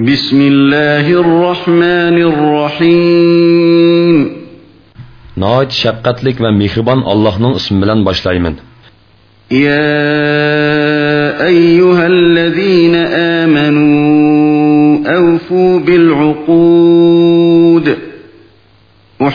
بسم الله الرحمن الرحيم. نايت شقتلك ومهربان الله نون اسم بلن يا أيها الذين آمنوا أوفوا بالعقود.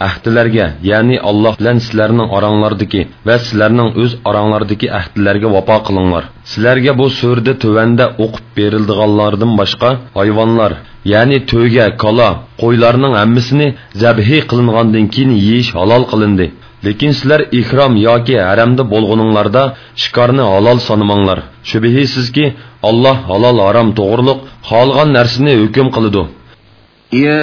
Ahdilerge, yani Allah bilen sizlerinin aranglardaki ve sizlerinin öz aranglardaki ahdilerge vapa kılınlar. Sizlerge bu sürde tövende okup berildiğallardan başka hayvanlar, yani töge, kala, qoylarının emmisini zəbhi qılınğandan keyin yeyish halal qılındı. Lekin sizlar ihrom yoki haramda bo'lguninglarda shikarni halol sanamanglar. Shubhisizki Alloh halol harom to'g'riliq xohlagan narsani hukm qiladi. يا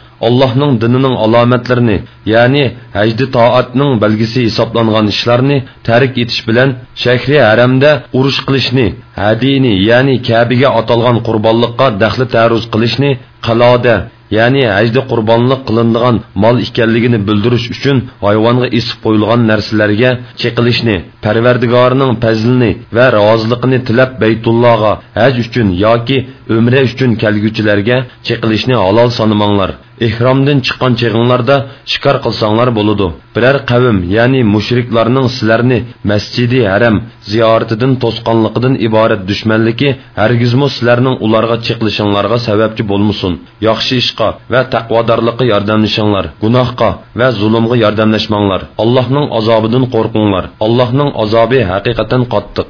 Allohning dinining alomatlarini, yani hajdi toatning belgisi hisoblangan ishlarni tərik etish bilan shahri haramda urush qilishni, hadini, yani Kəbəyə atalgan qurbonlikqa daxli taruz qilishni, qaloda ya'ni hajda qurbonlik qilinadigan mol ekanligini bildirish uchun hayvonga isib qo'yilgan narsalarga chekilishni parvardigorining fazlini va roziligini tilab baytullohga haj uchun yoki umra uchun kelguvchilarga chekilishni halol sanamanglar. Ehromdan chiqqan chig'inglarda shikor qilsanglar bo'ladi biror qavm ya'ni mushriklarning sizlarni masjidi haram ziyoratidan to'sqanligidan iborat dushmanligi hargizmu sizlarning ularga chiqilishinglarga sababchi bo'lmasin. Yaxshi ishqa va taqvodorlikqa yordamlashinglar gunohga va zulmga yordamlashmanglar. Allohning azobidan qo'rqinglar allohning azobi haqiqatan qattiq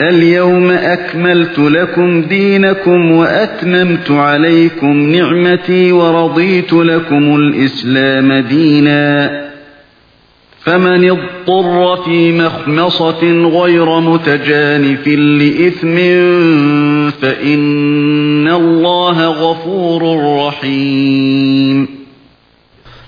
اليوم أكملت لكم دينكم وأتممت عليكم نعمتي ورضيت لكم الإسلام دينا. فمن اضطر في مخمصة غير متجانف لإثم فإن الله غفور رحيم.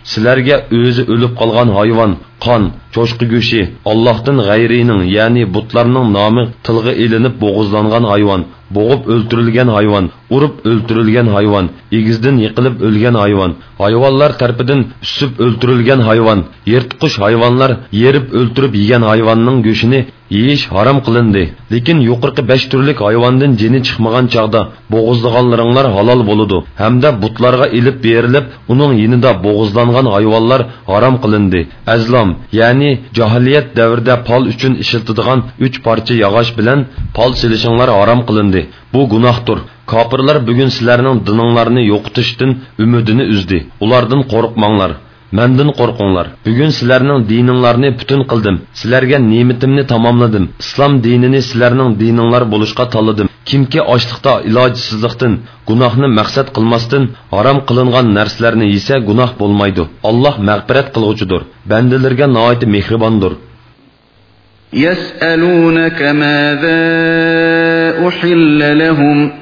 sizlarga o'zi o'lib qolgan hayvon qon cho'chqi go'shi allohdan g'ayrining ya'ni butlarning nomi tilga ilinib bo'g'izlangan hayvon bo'g'ib o'ltirilgan hayvon urib o'ltirilgan hayvon egizdan yiqilib o'lgan hayvon hayvonlar tarafidan usib o'ltirilgan hayvon yirtqich hayvonlar yerib o'ltirib yegan hayvonning go'shini yeyish harom qilindi lekin yuqorqi besh turlik hayvondan jini chiqmagan chog'da bo'g'izlaganlaringlar bo'ladi hamda butlarga ilib berilib uning yinida bo'g'izlangan hayvonlar harom qilindi azlom ya'ni jahiliyat davrida pol uchun ishiltadigan uch parcha yog'och bilan pol silishinglar harom qilindi bu gunohdir kofirlar bugun sizlarning dininglarni yo'qotishdan umidini uzdi ulardan qo'rqmanglar Məndən qorxunlar. Bu gün sizlərinin dininizləri bütün qıldım. Sizlərə nemətimni tamamladım. İslam dinini sizlərinin dininizlər bolışqa tanladım. Kimki aclıqda, ilojsizlikdən, gunohni maqsad qilmasdan harom qilingan narsalarni yesa gunoh bo'lmaydi. Alloh mag'firat qiluvchidir. Bandalarga nihoyat mehribondir. يسألونك ماذا أحل لهم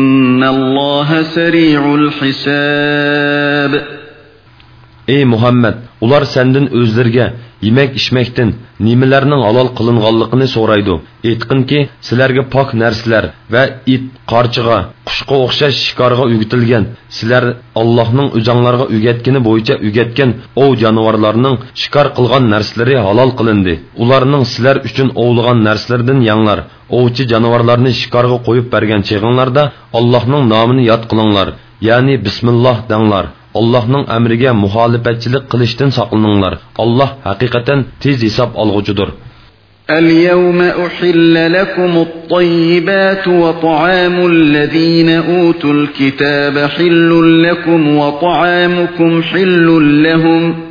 الله سريع الحساب Ey Muhammed, ular senden özlerge yemek içmekten nimelerinin halal kılınganlıkını soraydı. Etkinki, sizlerge pak nersler ve it, qarçıga, quşqa o'xshash shikorga o'gitilgan sizlar allohning o'janlarga o'gatkini bo'yicha o'gatgan ov jonivorlarning shikor qilgan narsalari halol qilindi ularning sizlar uchun ovlagan narsalardan yanglar ovchi jonivorlarni shikorga qo'yib bergan cheg'inglarda allohning nomini yod qilinglar ya'ni bismilloh danglar Allah'ın əmrinə müxalifətçilik qilishdən saqlaninglar. Allah həqiqətən tez hisob olğuchidir. اليوم أحل لكم الطيبات وطعام الذين أوتوا الكتاب حل لكم وطعامكم حل لهم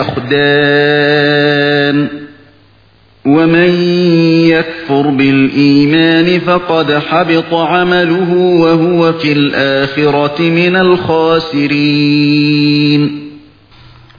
أخدان ومن يكفر بالإيمان فقد حبط عمله وهو في الآخرة من الخاسرين.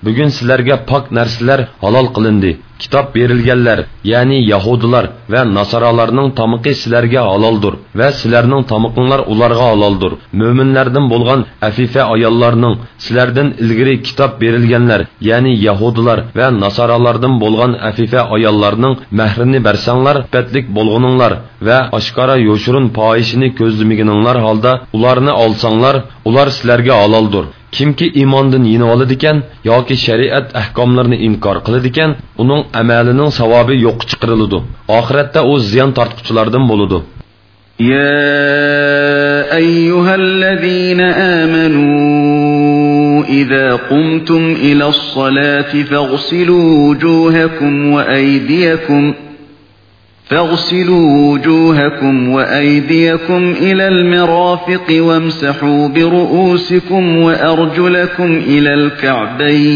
Bugun sizlarga pok narsalar halol qilindi kitob berilganlar ya'ni yahudilar va nasoralarning tomiqi sizlarga haloldir va sizlarning tomiqinglar ularga haloldir mo'minlardan bo'lgan afifa ayollarning sizlardan ilgari kitob berilganlar ya'ni yahudilar va nasoralardan bo'lgan afifa ayollarning mahrini bersanglar patlik bo'lguninglar va oshkora yo'shirin poyishini ko'zlamaganinglar holda ularni olsanglar ular sizlarga haloldir kimki iymondan yenib oladi ekan yoki shariat ahkomlarini inkor qiladi ekan uning amalining savobi yo'q chiqariladi oxiratda u ziyon tortquchilardan bo'ladi. يا أيها الذين آمنوا إذا قمتم إلى الصلاة فاغسلوا وجوهكم وأيديكم ۖ فاغسلوا وجوهكم وأيديكم إلى المرافق وامسحوا برؤوسكم وأرجلكم إلى الكعبين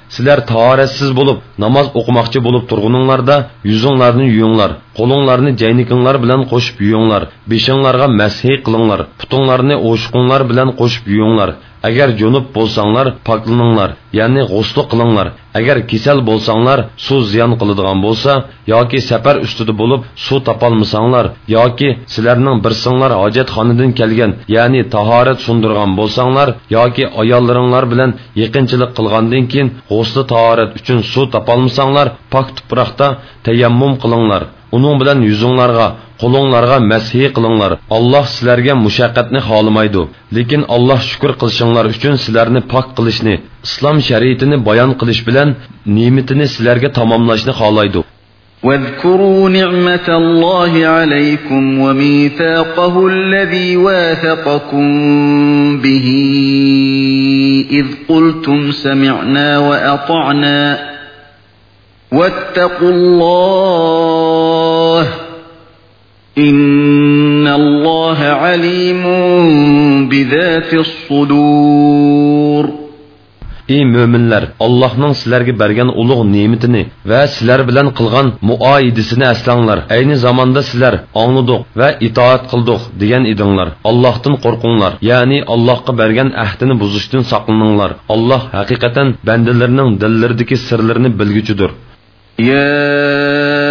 sizlar tahoratsiz bo'lib namoz o'qimoqchi bo'lib turguninglarda yuzinglarni yuyinglar qo'linglarni jaynikinglar bilan qo'shib yuyinglar beshinglarga mashi qilinglar putinglarni o'shqinglar bilan qo'shib yuyinglar agar junub bo'lsanglar poklaninglar ya'ni g'uslu qilinglar. Agar kasal bo'lsanglar suv ziyon qiladigan bo'lsa yoki safar ustida bo'lib suv topolmasanglar yoki sizlarning birsinglar hojatxonadan kelgan ya'ni tahorat sundirgan bo'lsanglar yoki ayollaringlar bilan yaqinchilik qilgandan keyin g'usli tahorat uchun suv topolmasanglar pok tuproqda tayammum qilinglar. Uning bilan yuzinglarga qo'linglarga mashi qilinglar alloh sizlarga mushaqqatni xohlamaydi lekin alloh shukur qilishinglar uchun sizlarni pok qilishni islom shariatini bayon qilish bilan ne'matini sizlarga tamomlashni xohlaydi واذكروا نعمة الله عليكم وميثاقه الذي واثقكم به إذ قلتم سمعنا وأطعنا واتقوا الله إن الله عليم بذات الصدور ey mo'minlar allohning sizlarga bergan ulug' ne'matini va sizlar bilan qilgan muoyidisini aslanglar ayni zamonda sizlar ongladik va itoat qildik degan edinglar allohdan qo'rqinglar ya'ni allohga bergan ahdini buzishdan saqlaninglar alloh haqiqatan bandalarining dillaridagi sirlarini bilguchidir يا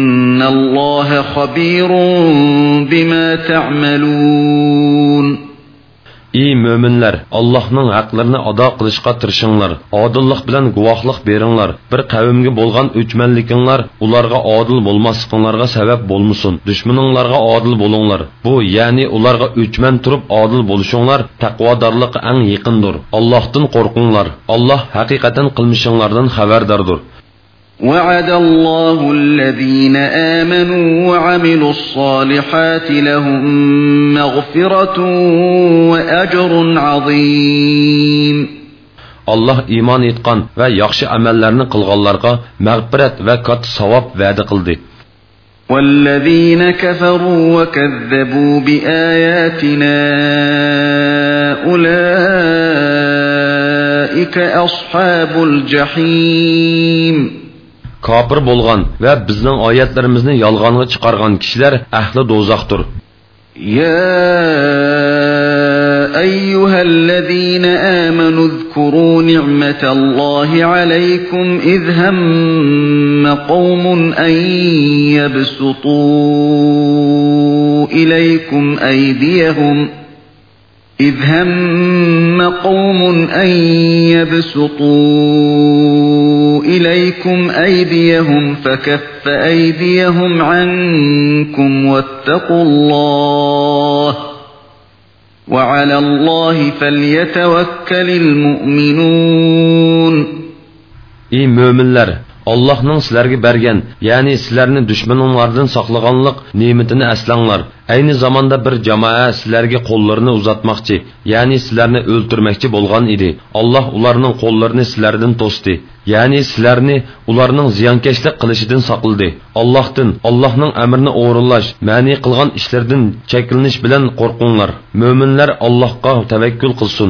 الله خبير بما تعملون ey mo'minlar allohning haqlarini ado qilishga tirishinglar odillik bilan guvohlik beringlar bir qavmga bo'lgan o'chmanlikinglar ularga odil bo'lmasliqinglarga sabab bo'lmasin dushmaninglarga odil bo'linglar bu ya'ni ularga o'chman turib odil bo'lishinglar taqvodorlik eng yaqindir allohdan qo'rqinglar alloh haqiqatan qilmishinglardan xabardordir وعد الله الذين آمنوا وعملوا الصالحات لهم مغفرة وأجر عظيم Allah iman etgan va yaxshi amallarni qilganlarga mag'firat va katta savob va'da qildi. والذين كفروا وكذبوا بآياتنا أولئك أصحاب الجحيم kofir bo'lgan va bizning oyatlarimizni yolg'onga chiqargan kishilar ahli do'zaxdir. يا أيها الذين آمنوا اذكروا نعمة الله عليكم إذ هم قوم أن يبسطوا إليكم أيديهم ۖ إذ هم قوم أن يبسطوا إليكم أيديهم فكف أيديهم عنكم واتقوا الله وعلى الله فليتوكل المؤمنون. إي مؤمنlar Allohning sizlarga bergan, ya'ni sizlarni dushmaninglardan saqlaganlik ne'matini aslanglar. Ayni zamonda bir jamoa sizlarga qo'llarini uzatmoqchi, ya'ni sizlarni o'ltirmoqchi bo'lgan edi. Alloh ularning qo'llarini sizlardan to'sdi. Ya'ni sizlarni ularning ziyonkashlik qilishidan saqladi. Allohdan, Allohning amrini o'rinlash, ma'ni qilgan ishlardan cheklanish bilan qo'rqinglar. Mo'minlar Allohga tavakkul qilsin.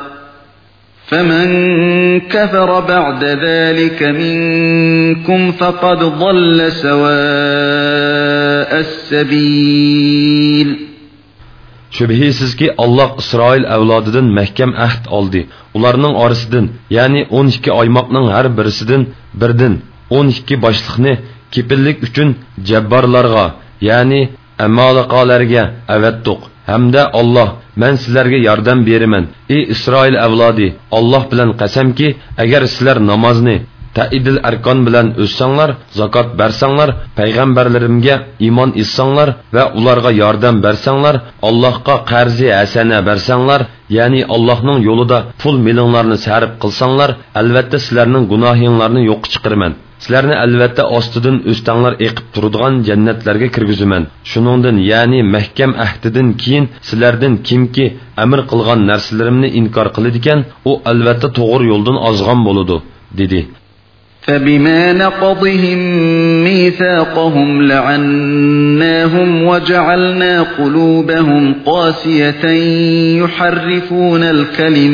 فمن كفر بعد ذلك منكم فقد ضل سواء السبيل Şübhisizki Allah İsrail avlodidan mahkam ahd oldi. Ularning orasidan, ya'ni 12 oymoqning har birisidan birdan 12 boshliqni kepillik uchun jabbarlarga, ya'ni amaliqalarga avatdiq. Hamda Alloh men sizlarga yordam beraman ey isroil avlodi olloh bilan qasamki agar sizlar namozni taidil arkon bilan o'ssanglar zakot bersanglar payg'ambarlarimga iymon etsanglar va ularga yordam bersanglar allohga qarzi hasana bersanglar ya'ni allohning yo'lida pul millionlarni sarf qilsanglar albatta sizlarning gunohinglarni yo'q chiqaraman sizlarni albatta ostidan o'stanglar eqib turadigan jannatlarga kirgizaman shuningdan ya'ni mahkam ahdidan keyin sizlardan kimki amr qilgan narsalarimni inkor qiladigan u albatta to'g'ri yo'ldan ozg'on bo'ladi dedi فبما نقضهم ميثاقهم لعناهم وجعلنا قلوبهم قاسية يحرفون الكلم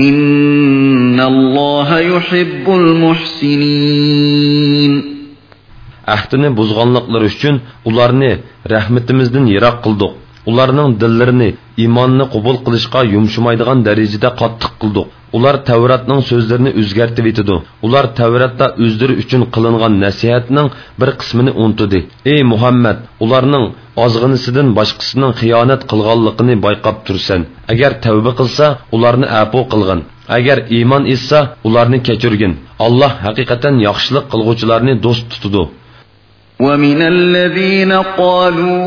إن الله يحب المحسنين ahdini buzg'onliqlari uchun ularni rahmatimizdan yiroq qildik ularning dillarini iymonni qabul qilishga yumshamaydigan darajada qattiq qildik ular tavratning so'zlarini o'zgartib etidi ular tavratda o'zlari uchun qilingan nasihatning bir qismini untidi ey muhammad ularning ozg'inisidan boshqasining xiyonat qilganligini bayqab tursan agar tavba qilsa ularni apu qilgin agar iymon etsa ularni kechirgin alloh haqiqatan yaxshilik qilg'uvchilarni do'st tutudi ومن الذين قالوا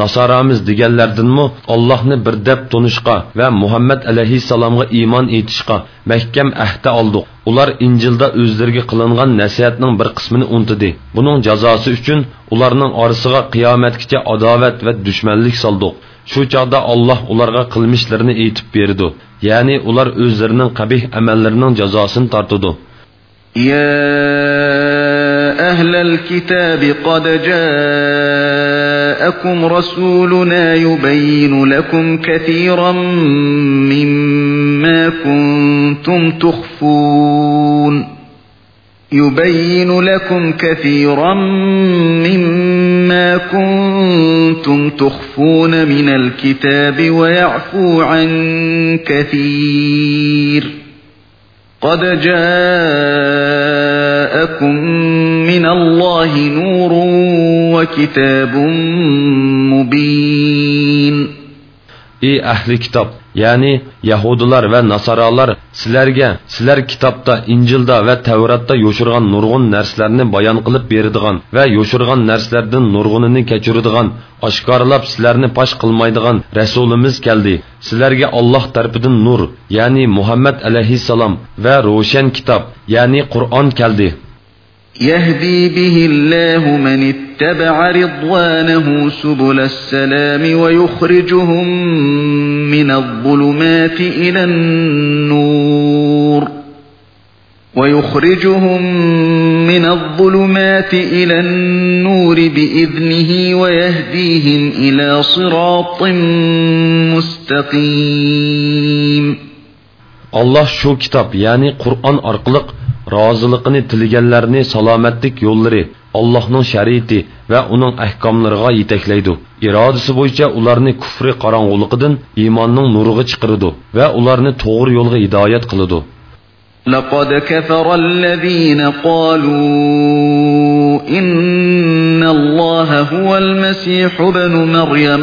nasoramiz deganlardinmi ollohni bir deb tunishqa va muhammad alayhissalomga iymon etishqa mahkam ahda oldik ular injilda o'zlariga qilingan nasihatning bir qismini untidi buning jazosi uchun ularning orasiga qiyomatgacha adovat va dushmanlik soldik shu chog'da olloh ularga qilmishlarini aytib berdi ya'ni ular o'zlarining qabih amallarining jazosini tortidi يا أهل الكتاب قد جاءكم رسولنا يبين لكم كثيرا مما كنتم تخفون. يبين لكم كثيرا مما كنتم تخفون من الكتاب ويعفو عن كثير. قد جاءكم من الله نور وكتاب مبين ey ahli kitob ya'ni yahudilar va nasoralar sizlarga sizlar kitobda injilda va tavratda yo'shirgan nurg'un narsalarni bayon qilib beradigan va yo'shirgan narsalardan nurg'unini kechiradigan oshkorlab sizlarni posh qilmaydigan rasulimiz keldi sizlarga olloh tarafidan nur ya'ni muhammad alayhissalom va ro'shan kitob ya'ni qur'on keldi يهدي به الله من اتبع رضوانه سبل السلام ويخرجهم من الظلمات إلى النور ويخرجهم من الظلمات إلى النور بإذنه ويهديهم إلى صراط مستقيم. Allah şu kitap yani Kur'an arqılıq roziliqini tilaganlarni salomatlik yo'llari allohning shariati va uning ahkomlariga yetaklaydi irodasi bo'yicha ularni kufri qorong'uliqidan iymonning nuriga chiqaradi va ularni to'g'ri yo'lga hidoyat qiladi لقد كفر الذين قالوا إن الله هو المسيح ابن مريم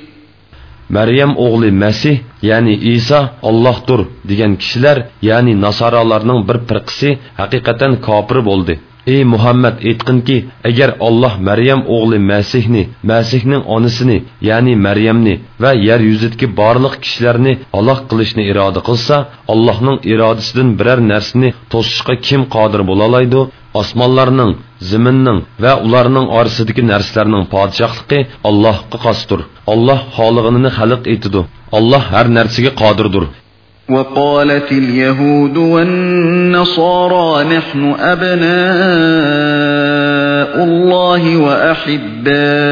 Maryam oğlu Məsih, yəni İsa Allahdır degan kishilar, ya'ni nasoralarning bir firqasi haqiqatan kofir bo'ldi. ey muhammad aytqinki agar olloh maryam o'g'li masihni masihning onasini ya'ni maryamni va yer yuzidagi barliq kishilarni halok qilishni iroda qilsa allohning irodasidan biror narsani to'sishga kim qodir bo'lalaydi osmonlarning ziminning va ularning orasidagi narsalarning podshohligi allohga xosdir olloh xolig'ini xalq etidi olloh har narsaga qodirdir وقالت اليهود والنصارى نحن أبناء الله وأحباؤه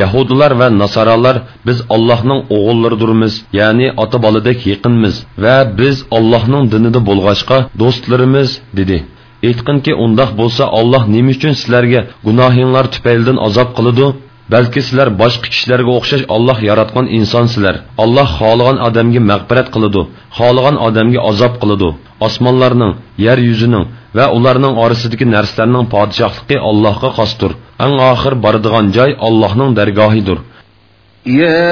Yahudilar va Nasaralar biz Allohning o'g'illardurmiz, ya'ni ota boladek yaqinmiz va biz Allohning dinida bo'lg'achqa do'stlarimiz dedi. aytqinki undoq bo'lsa olloh nima uchun sizlarga gunohinglar tufaylidan azob qiladi balki sizlar boshqa kishilarga o'xshash olloh yaratgan insonsizlar olloh xohlagan odamga mag'firat qiladi xohlagan odamga azob qiladi osmonlarning yer yuzining va ularning orasidagi narsalarning podshohligi allohga xosdir eng oxir boradigan joy allohning dargohidir يا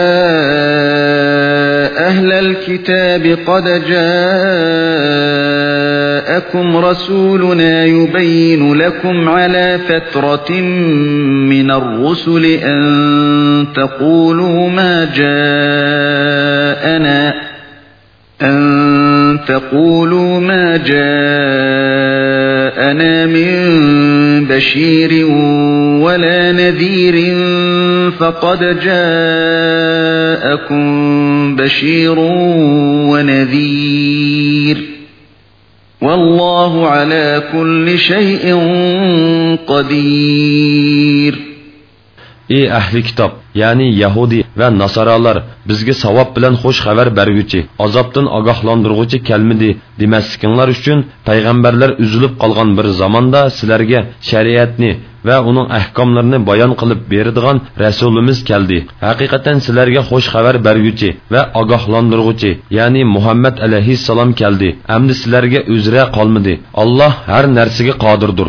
أهل الكتاب قد جاءكم رسولنا يبين لكم على فترة من الرسل أن تقولوا ما جاءنا أن تقولوا ما جاءنا من بشير ولا نذير فقد جاءكم بشير ونذير والله على كل شيء قدير. Ey ahli kitob ya'ni yahudi va nasoralar bizga savob bilan xush xabar berguvchi azobdan ogohlantirg'uvchi kelmidi demaslikinglar uchun payg'ambarlar uzilib qolgan bir zamonda sizlarga shariatni va uning ahkomlarini bayon qilib beradigan rasulimiz keldi haqiqatan sizlarga xush xabar berguvchi va ogohlantirg'uvchi ya'ni muhammad alayhissalom keldi amdi sizlarga uzra qolmadi alloh har narsaga qodirdir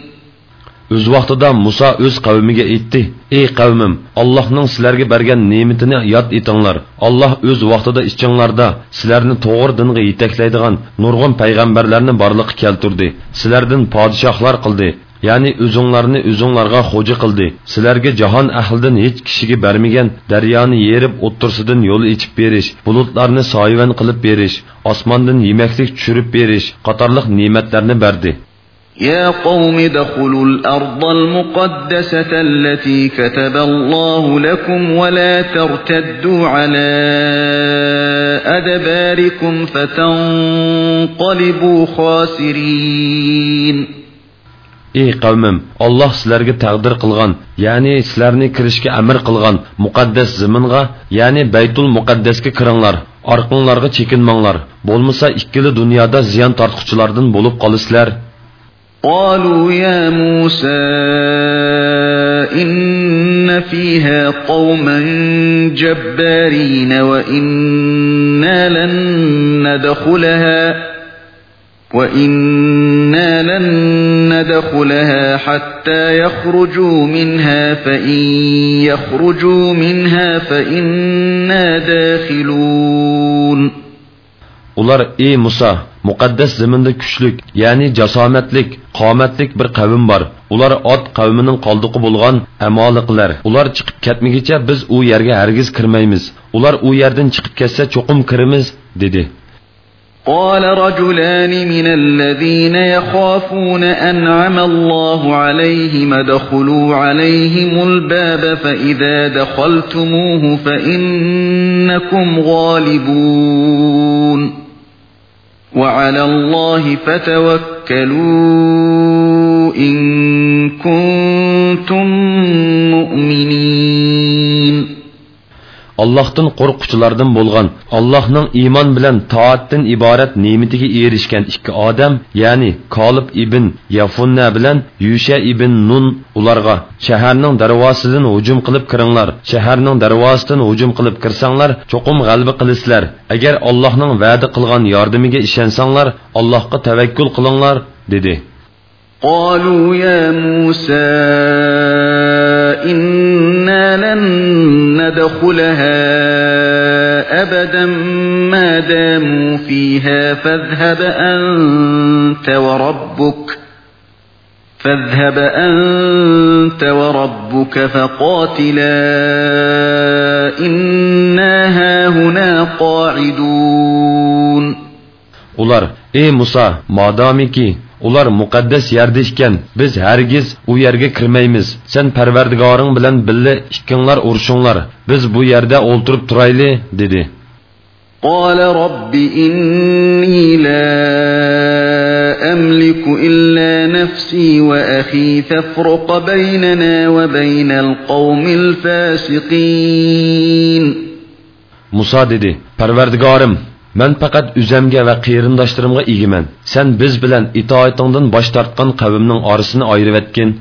o'z vaqtida muso o'z qavmiga aytdi ey qavmim allohning sizlarga bergan ne'matini yod etinglar. Alloh o'z vaqtida ichinglarda sizlarni to'g'ri dinga yetaklaydigan nurg'un payg'ambarlarni borliqqa keltirdi. Sizlardan podshohlar qildi ya'ni o'zinglarni o'zinglarga xo'ja qildi. Sizlarga jahon ahlidan hech kishiga bermagan daryoni yerib o'ttirsidan yo'l ichib berish bulutlarni soyvan qilib berish osmondan yemaklik tushirib berish qatorliq ne'matlarni berdi يا قوم ادخلوا الأرض المقدسة التي كتب الله لكم ولا ترتدوا على أدباركم فتنقلبوا خاسرين ey qavmim olloh sizlarga taqdir qilgan ya'ni sizlarni kirishga amr qilgan muqaddas ziminga ya'ni baytul muqaddasga kiringlar orqanglarga chekinmanglar bo'lmasa ikkili dunyoda ziyon tortquchilardan bo'lib qolasizlar قالوا يا موسى إن فيها قوما جبارين وإنا لن ندخلها وإنا لن ندخلها حتى يخرجوا منها فإن يخرجوا منها فإنا داخلون. Ular ey muso muqaddas zaminda kuchlik ya'ni jasomatlik qomatlik bir qavm bor ular ot qavmining qoldiqi bo'lgan amoliqlar ular chiqib ketmagicha biz u yerga hargiz kirmaymiz ular u yerdan chiqib ketsa cho'qim kiramiz dedi قال رجلان من الذين يخافون أنعم الله عليهم ادخلوا عليهم الباب فإذا دخلتموه فإنكم غالبون وعلى الله فتوكلوا إن كنتم مؤمنين. Allah'tan qorqquchilardan bo'lgan Allohning iymon bilan toatdan iborat ne'matiga erishgan ikki odam, ya'ni Kolib ibn Yafunna bilan Yusha ibn Nun ularga shaharning darvozasidan hujum qilib kiringlar. Shaharning darvozasidan hujum qilib kirsanglar, cho'qim g'alaba qilasizlar. Agar Allohning va'da qilgan yordamiga ishonsanglar, Allohga tavakkul qilinglar, dedi. قالوا يا موسى إنا لن ندخلها أبدا ما داموا فيها فاذهب أنت وربك فاذهب أنت وربك فقاتلا إنا هاهنا قاعدون. Ular, ey Musa, madamiki ular muqaddas yerda ekan biz hargiz u yerga kirmaymiz sen parvardigoring bilan billa ikkinglar urushinglar biz bu yerda o'ltirib turayli dedi قال رب إني لا أملك إلا نفسي وأخي فافرق بيننا وبين القوم الفاسقين Musa dedi, Parvardigorim, Men faqat o'zimga va qarindoshlarimga egiman. Sen biz bilan itoatingdan bosh tortgan qavmning orasini ayirib etgin.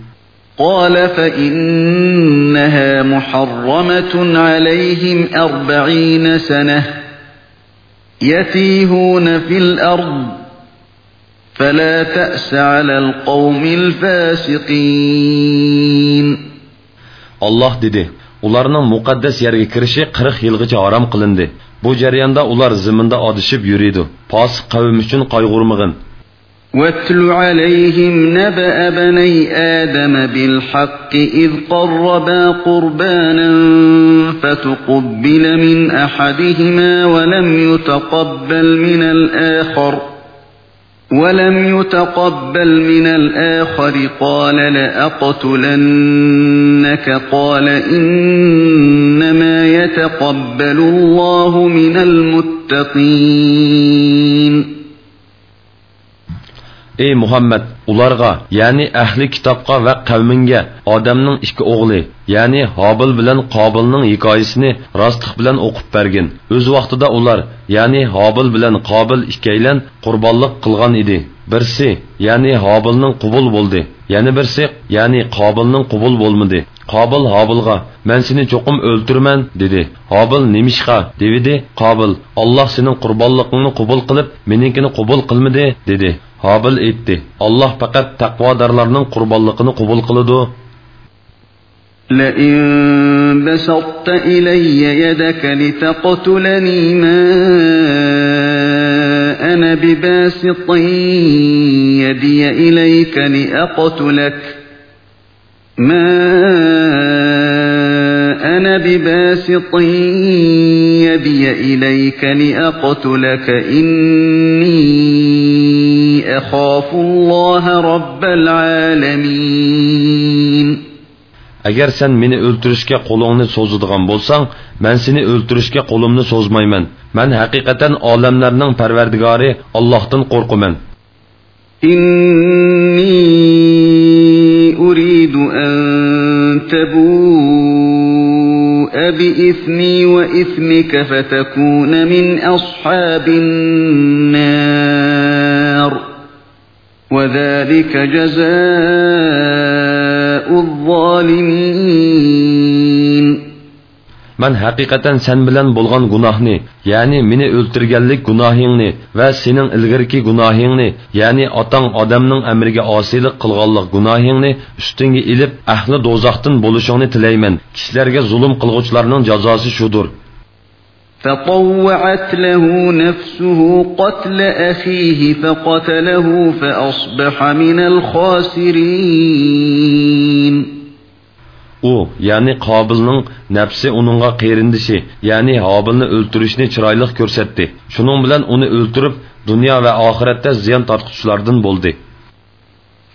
قال فإنها محرمة عليهم أربعين سنة يتيهون في الأرض فلا تأس على القوم الفاسقين الله dedi, ularning muqaddas yerga kirishi 40 yilgacha harom qilindi. Bu jarayonda ular ziminda odishib yuriydi. Posiq qavm uchun qayg'urmag'in. واتل عليهم نبأ بني آدم بالحق إذ قربا قربانا فتقبل من أحدهما ولم يتقبل من الآخر ولم يتقبل من الآخر قال لأقتلنك قال إنما يتقبل الله من المتقين. ey muhammad ularga ya'ni ahli kitobga va qavminga odamning ikki o'g'li ya'ni hobil bilan qobilning hikoyasini rostlik bilan o'qib bergin o'z vaqtida ular ya'ni hobil bilan qobil ikkaylan qurbonlik qilgan edi birsi ya'ni hobilning qubul bo'ldi yana birsi ya'ni qobilning qubul bo'lmadi qobil hobilga man seni cho'qim o'ltirman dedi hobil nemishqa devidi qobil olloh sening qurbonligingni qubul qilib meninkini qubul qilmadi dedi hobil aytdi olloh faqat taqvodorlarning qurbonligini qubul qiladi. لئن بسطت إلي يدك لتقتلني ما أنا بباسط يدي إليك لأقتلك ما أنا بباسط يدي إليك لأقتلك إني أخاف الله رب العالمين agar sen meni o'ltirishga qo'lingni so'zadigan bo'lsang man seni o'ltirishga qo'limni so'zmayman man haqiqatan olamlarning parvardigori ollohdan qo'rqaman إني أريد أن تبوء بإثمي وإثمك فتكون من أصحاب النار وذلك جزاء الظالمين man haqiqatan sen bilan bo'lgan gunohni ya'ni meni o'ltirganlik gunohingni va sening ilgirki gunohingni ya'ni otang odamning amriga osiylik qilganlik gunohingni ustingga ilib ahli do'zaxdan bo'lishingni tilayman kishilarga zulm qilg'uvchilarning jazosi shudur فطوعت له نفسه قتل أخيه فقتله فأصبح من الخاسرين u ya'ni qobilning nafsi uningga qerindishi ya'ni hobilni o'ltirishni chiroyli ko'rsatdi shuning bilan uni o'ltirib dunyo va oxiratda ziyon tortquchilardan bo'ldi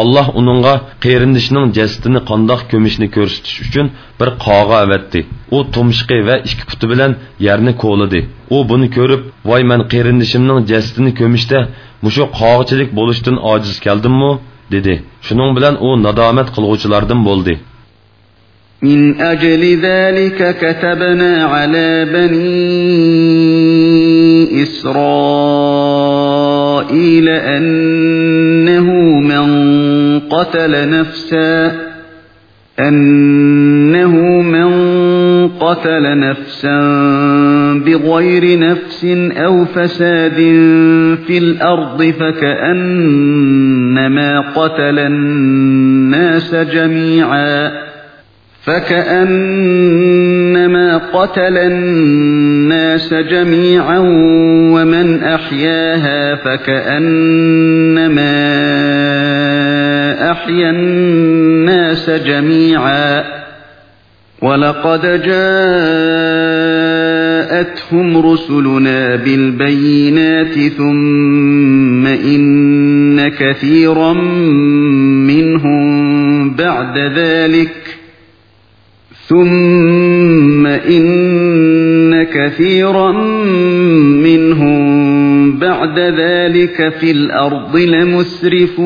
Alloh uningga qerindishining jasadini qandoq ko'mishni ko'rsatish uchun bir qog'a avatdi u tumshiqi va ikki puti bilan yerni ko'lidi u buni ko'rib voy man qerindishimning jasadini ko'mishda mushu qog'chilik bo'lishdan ojiz keldimmi dedi shuning bilan u nadomat qilg'uvchilardan bo'ldi من أجل ذلك كتبنا على بني إسرائيل أنه من قتل نفسا أنه من قتل نفسا بغير نفس أو فساد في الأرض فكأنما قتل الناس جميعا فكأنما قتل الناس جميعا ومن أحياها فكأنما أحيا الناس جميعا. ولقد جاءتهم رسلنا بالبينات ثم إن كثيرا منهم بعد ذلك. ثم إن كثيرا منهم بعد ذلك في الأرض لمسرفون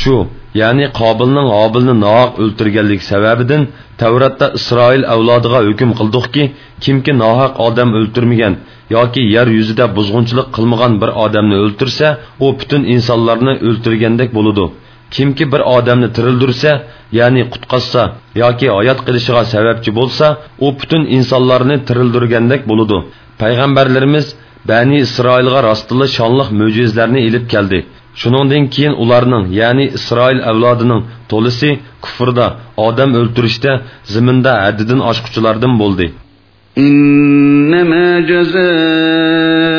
shu ya'ni qobilning hobilni nohaq o'ltirganlik sababidan tavratda isroil avlodiga hukm qildikki kimki nohaq odam o'ltirmagan yoki yer yuzida buzg'unchilik qilmagan bir odamni o'ltirsa u butun insonlarni o'ltirgandek bo'ludi kimki bir odamni tirildirsa ya'ni qutqazsa yoki hayot qilishiga sababchi bo'lsa u butun insonlarni tirildirgandek bo'ludi payg'ambarlarimiz bani isroilga rostila shonliq mo'jizlarni ilib keldi shuningdan keyin ularning ya'ni isroil avlodining to'lisi kufrda odam o'ltirishda ziminda haddidan oshquchilardan bo'ldi إنما جزاء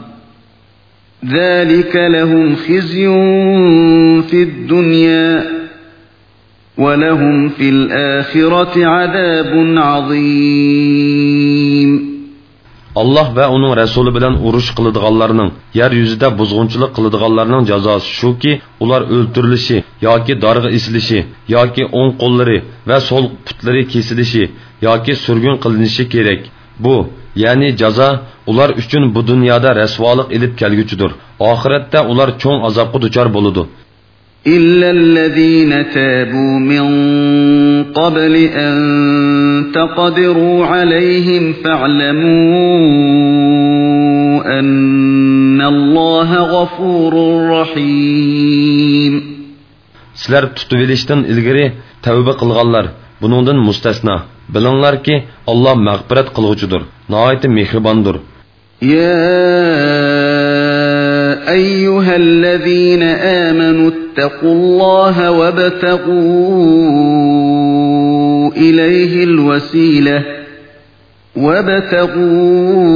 ذلك لهم خزي في الدنيا ولهم في الآخرة عذاب عظيم alloh va uning rasuli bilan urush qiladiganlarning yer yuzida buzg'unchilik qiladiganlarning jazosi shuki ular o'ltirilishi yoki dorg'a isilishi yoki o'ng qo'llari va so'l putlari kesilishi yoki surgun qilinishi kerak bu ya'ni jazo ular uchun bu dunyoda rasvolik ilib kelguchidir oxiratda ular cho'ng azobga duchor bo'ludi إلا الذين تابوا من قبل أن تقدروا عليهم فاعلموا أن الله غفور رحيم Sizlar tutib olishdan ilgari tavba qilganlar buningdan mustasno. Bilinglarki, Alloh mag'firat qilg'uchidir, nihoyat mehribondir. Ya أيها الذين آمنوا اتقوا الله وابتغوا إليه الوسيلة وابتغوا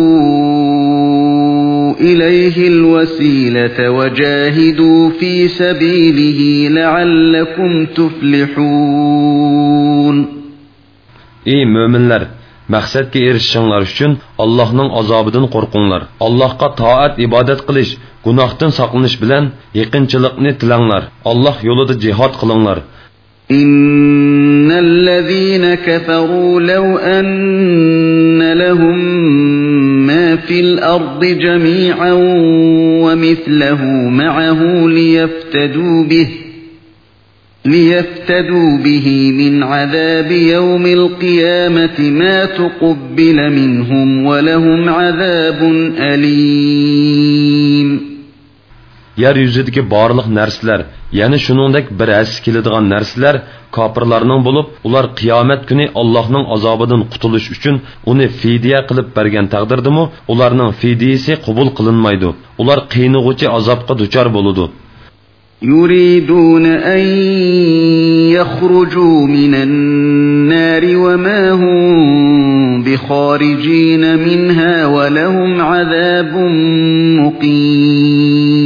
إليه الوسيلة وجاهدوا في سبيله لعلكم تفلحون إي مؤمنler maqsadga erishishinglar uchun allohning azobidan qo'rqinglar allohga toat ibodat qilish gunohdan saqlanish bilan yaqinchilikni tilanglar alloh yo'lida jihod qilinglar إن الذين كفروا لو أن لهم ما في الأرض جميعا ومثله معه ليفتدوا به ليفتدوا به من عذاب يوم القيامة ما تقبل منهم ولهم عذاب أليم yer yuzidagi barliq narsalar ya'ni shuningdek bir asli keladigan narsalar kofirlarning bo'lib ular qiyomat kuni allohning azobidan qutulish uchun uni fidya qilib bergan taqdirdimi ularning fidyasi qabul qilinmaydi ular qiynig'uchi azobga duchor bo'ladi يريدون أن يخرجوا من النار وما هم بخارجين منها ولهم عذاب مقيم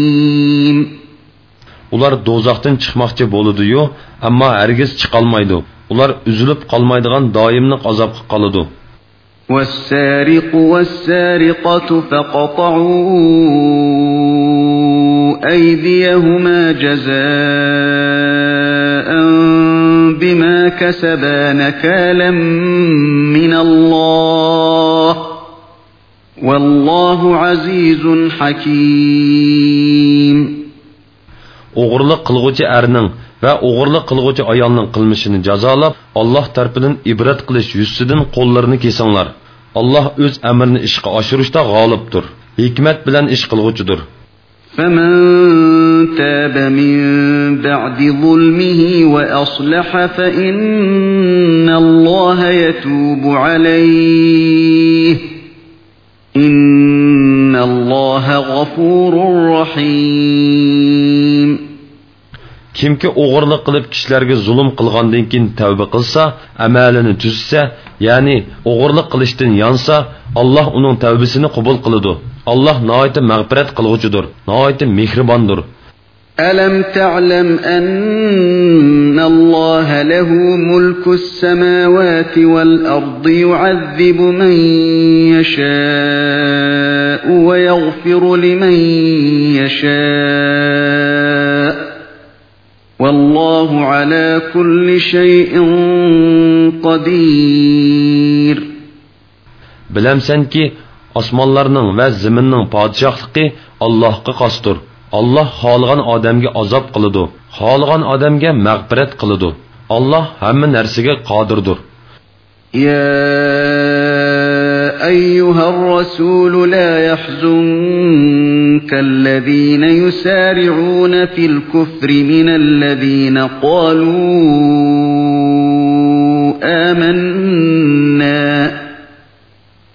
ular do'zaxdan chiqmoqchi bo'ladi-yu, ammo hargiz chiqolmaydi. Ular uzilib qolmaydigan doimliq azobga qoladi. والسارق والسارقة فقطعوا أيديهما جزاء بما كسبا نكالا من الله والله عزيز حكيم o'g'irlik qilg'uvchi erning va o'g'irlik qilg'uvchi ayolning qilmishini jazolab Alloh tarafidan ibrat qilish yuzidan qo'llarini kesinglar. Alloh o'z amrini ishga oshirishda g'olibdir. Hikmat bilan ish qilg'uchidir. فمن تاب من بعد ظلمه وأصلح فإن الله يتوب عليه إن الله غفور رحيم kimki o'g'irlik qilib kishilarga zulm qilgandan keyin tavba qilsa amalini tuzsa ya'ni o'g'irlik qilishdan yonsa alloh uning tavbasini qabul qiladi alloh noiti mag'firat qilg'uchidir noiti mehribondir ألم تعلم أن الله له ملك السماوات والأرض يعذب من يشاء ويغفر لمن يشاء؟ والله على كل شيء قدير. bilamsanki osmonlarning va zaminning podshohligi allohga xosdir alloh xohlagan odamga azob qiladi xohlagan odamga mag'firat qiladi alloh hamma narsaga qodirdir أيها الرسول لا يحزنك الذين يسارعون في الكفر من الذين قالوا آمنا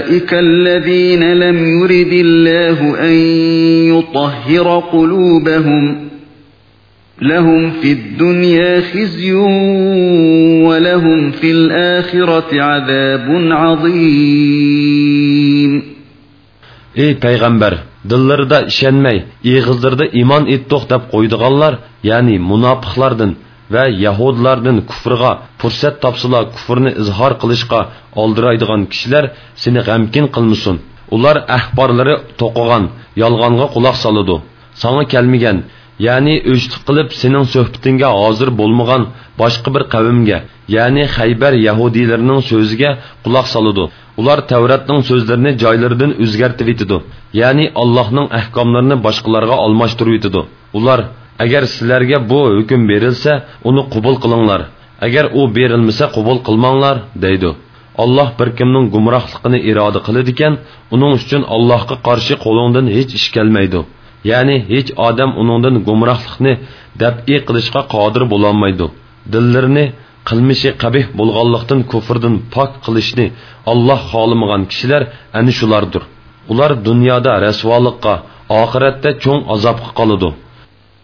أولئك الذين لم يرد الله أن يطهر قلوبهم لهم في الدنيا خزي ولهم في الآخرة عذاب عظيم Ey payg'ambar, dillarida ishonmay, ig'izlarida iymon etdiq deb qo'ydiganlar, ya'ni munofiqlardan va yahudlardan kufrga fursat topsalar kufrni izhor qilishga oldiraydigan kishilar seni g'amkin qilmasin. Ular ahborlari to'qigan, yolg'onga quloq soladi. Sanga kelmagan, ya'ni o'chlik qilib sening suhbatingga hozir bo'lmagan boshqa bir qavmga, ya'ni Xaybar yahudiylarining so'ziga quloq soladi. ular Tavratning so'zlarini joylaridan o'zgartirib yetidi ya'ni Allohning ahkomlarini boshqalarga almashtirib ular agar sizlarga bu hukm berilsa uni qabul qilinglar agar u berilmasa qabul qilmanglar deydi Alloh bir kimning gumrohligini iroda qiladi ekan uning uchun Allohga qarshi qo'lingdan hech ish kelmaydi ya'ni hech odam uningdan gumrohlikni dab'i qilishga qodir bo'lolmaydi dillarini qilmishi qabih bo'lganlikdan kufrdan pok qilishni Alloh xohlamagan kishilar ana shulardir. Ular dunyoda rasvolikqa, oxiratda cho'ng azobga qoladi.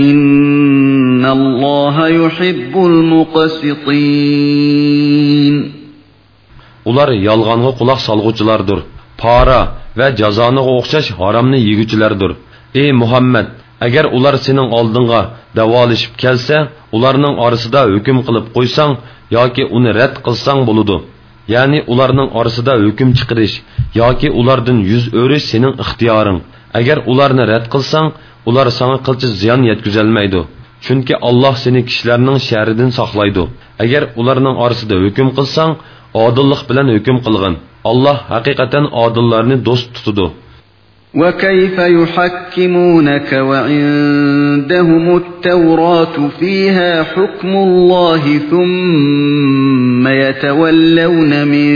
إِنَّ اللَّهَ يُحِبُّ الْمُقْسِطِينَ Ular yalğanğa qulaq salğuculardır. Para və cazanığa oxşaş haramni yegüçülərdir. Ey Muhammed, agar ular sening oldinga davolishib kelsa ularning orasida hukm qilib qo'ysang yoki uni rad qilsang bo'ludi ya'ni ularning orasida hukm chiqarish yoki ulardan yuz o'rish sening ixtiyoring agar ularni rad qilsang ular sana qilchi ziyon yetkazolmaydi chunki alloh seni kishilarning sharidan saqlaydi agar ularning orasida hukm qilsang odillik bilan hukm qilgin alloh haqiqatan odillarni do'st tutadi وكيف يحكمونك وعندهم التوراة فيها حكم الله ثم يتولون من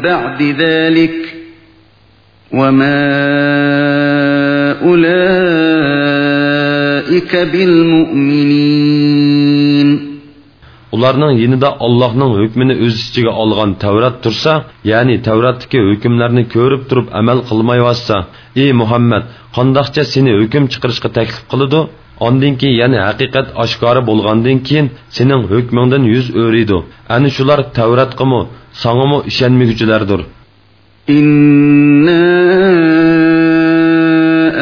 بعد ذلك وما أولئك بالمؤمنين ularning yinida Allohning hukmini o'z ichiga olgan Tavrat tursa, ya'ni Tavratdagi hukmlarni ko'rib turib amal qilmayotsa, ey Muhammad, qandoqcha seni hukm chiqarishga taklif qiladi? Ondan keyin ya'ni haqiqat oshkora bo'lgandan keyin sening hukmingdan yuz o'riydi. Ani shular Tavratqimi, sangimi ishonmaguvchilardir. Inna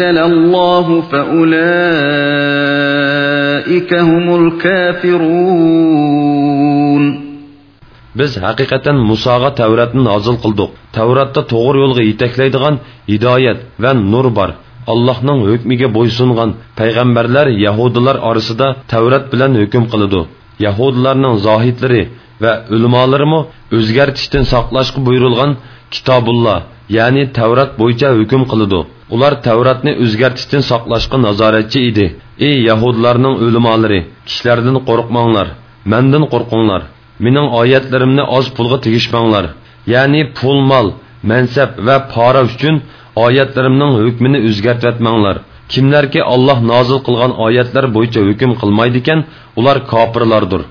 أنزل الله فأولئك هم الكافرون biz haqiqatan musoga tavratni nozil qildik tavratda to'g'ri yo'lga yetaklaydigan hidoyat va nur bor allohning hukmiga bo'ysungan payg'ambarlar yahudilar orasida tavrat bilan hukm qiladi yahudilarning zohidlari va ulamolarimi o'zgartishdan saqlashga buyurilgan kitobulloh ya'ni tavrat bo'yicha hukm qiladi ular tavratni o'zgartishdan saqlashga nazoratchi edi ey yahudlarning ulamolari kishilardan qo'rqmanglar mandan qo'rqinglar mening oyatlarimni oz pulga tegishmanglar ya'ni pul mol mansab va pora uchun oyatlarimning hukmini o'zgartratmanglar kimlarki olloh nozil qilgan oyatlar bo'yicha hukm qilmaydi ekan ular kofirlardir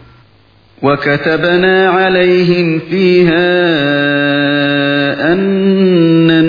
وكتبنا عليهم فيها أن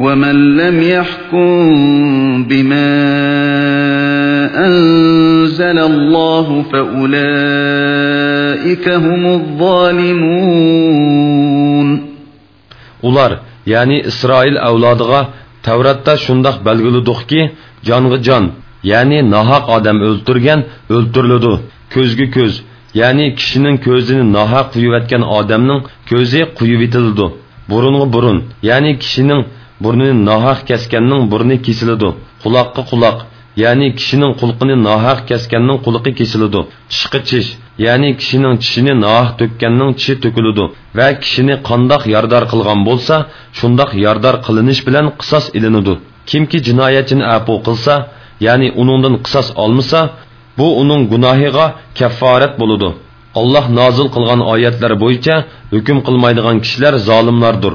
ومن لم يحكم بما أنزل الله فأولئك هم الظالمون Ular, yani İsrail avlodiga Tavratda shundoq belgiladik jonga jon, ya'ni nohaq odam o'ltirgan o'ltiriladi, ko'zga ko'z, ya'ni kishining ko'zini nohaq quyayotgan odamning ko'zi quyib etiladi. Burunga burun, ya'ni kishining burnini nohaq kesganning burni kesiladi. Quloqqa quloq, ya'ni kishining qulqini nohaq kesganning quliqi kesiladi. Tishqi tish, ya'ni kishining tishini nohaq to'kkanning tishi to'kiladi va kishini qandoq yordar qilgan bo'lsa, shundoq yordar qilinish bilan qisos ilinadi. Kimki jinoyatchini afu qilsa, ya'ni uningdan qisos olmasa, bu uning gunohiga kafforat bo'ladi alloh nozil qilgan oyatlar bo'yicha hukm qilmaydigan kishilar zolimlardir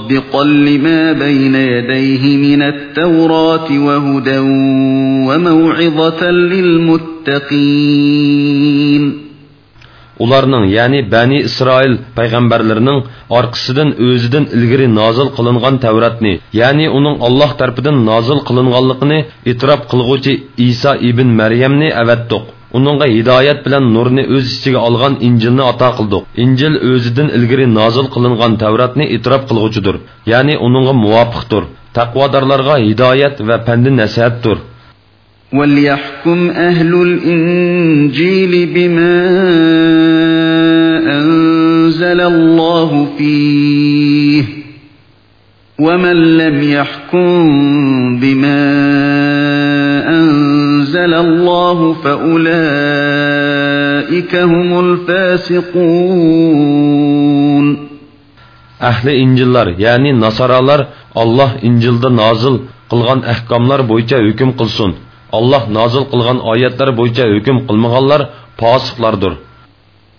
لما بين يديه من التوراة وهدى وموعظة للمتقين ularning ya'ni bani isroil payg'ambarlarining orqasidan o'zidan ilgari nozil qilingan tavratni ya'ni uning olloh tarafidan nozil qilinganligini e'tirof qilg'uvchi iso ibn maryamni avatdiq uningga hidoyat bilan nurni o'z ichiga olgan injilni ato qildik injil o'zidan ilgari nozil qilingan tavratni e'tirof qilg'uchidir ya'ni uningga muvofiqdir taqvodorlarga hidoyat va pandi nasihatdir وليحكم أهل الإنجيل بما أنزل الله فيه ومن لم يحكم بما أنزل الله فأولئك هم الفاسقون أهل إنجيلlar يعني نصارالار الله إنجيلda نازل qilgan ahkomlar bo'yicha hukm qilsin Allah nazil qilgan oyatlar bo'yicha hukm qilmaganlar fosiqlardir.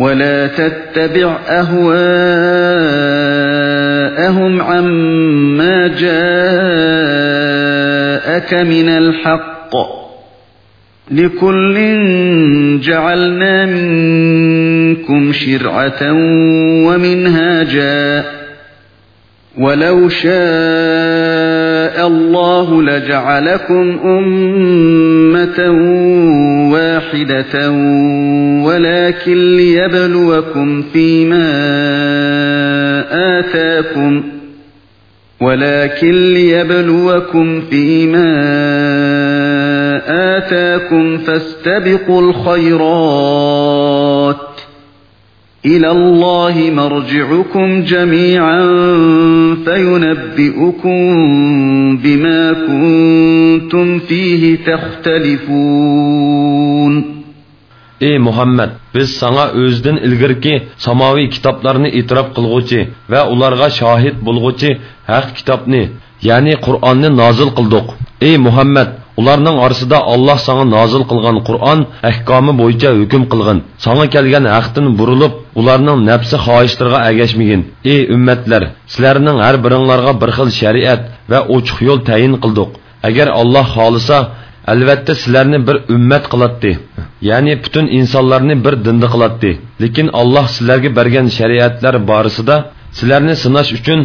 ولا تتبع أهواءهم عما جاءك من الحق. لكل جعلنا منكم شرعة ومنهاجا. ولو شاء الله لجعلكم أمة واحدة ولكن ليبلوكم فيما آتاكم ولكن ليبلوكم فيما آتاكم فاستبقوا الخيرات إلى الله مرجعكم جميعا فينبئكم بما كنتم فيه تختلفون Ey Muhammed, biz sana özdən ilgirki samavi kitaplarını itiraf qılğuçi və ularga şahid bulğuçi haq kitabni, yani Qur'anni nazil qıldık. Ey Muhammed, ularning orasida Alloh sana nozil qilgan Qur'on ahkomi bo'yicha hukm qilgan. Sana kelgan haqdan burilib, ularning nafsi xohishlariga agashmagin. Ey ummatlar, sizlarning har biringlarga bir xil shariat va ochiq yo'l tayin qildik. Agar Alloh xolisa, albatta sizlarni bir ummat qiladi ya'ni butun insonlarni bir dinda qiladi lekin alloh sizlarga bergan shariatlar borasida sizlarni sinash uchun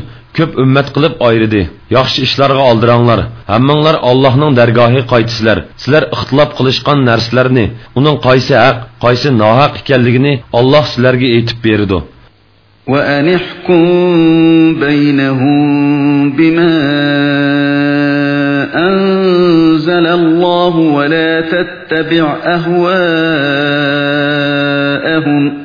وأن احكم بينهم بما أنزل الله ولا تتبع أهواءهم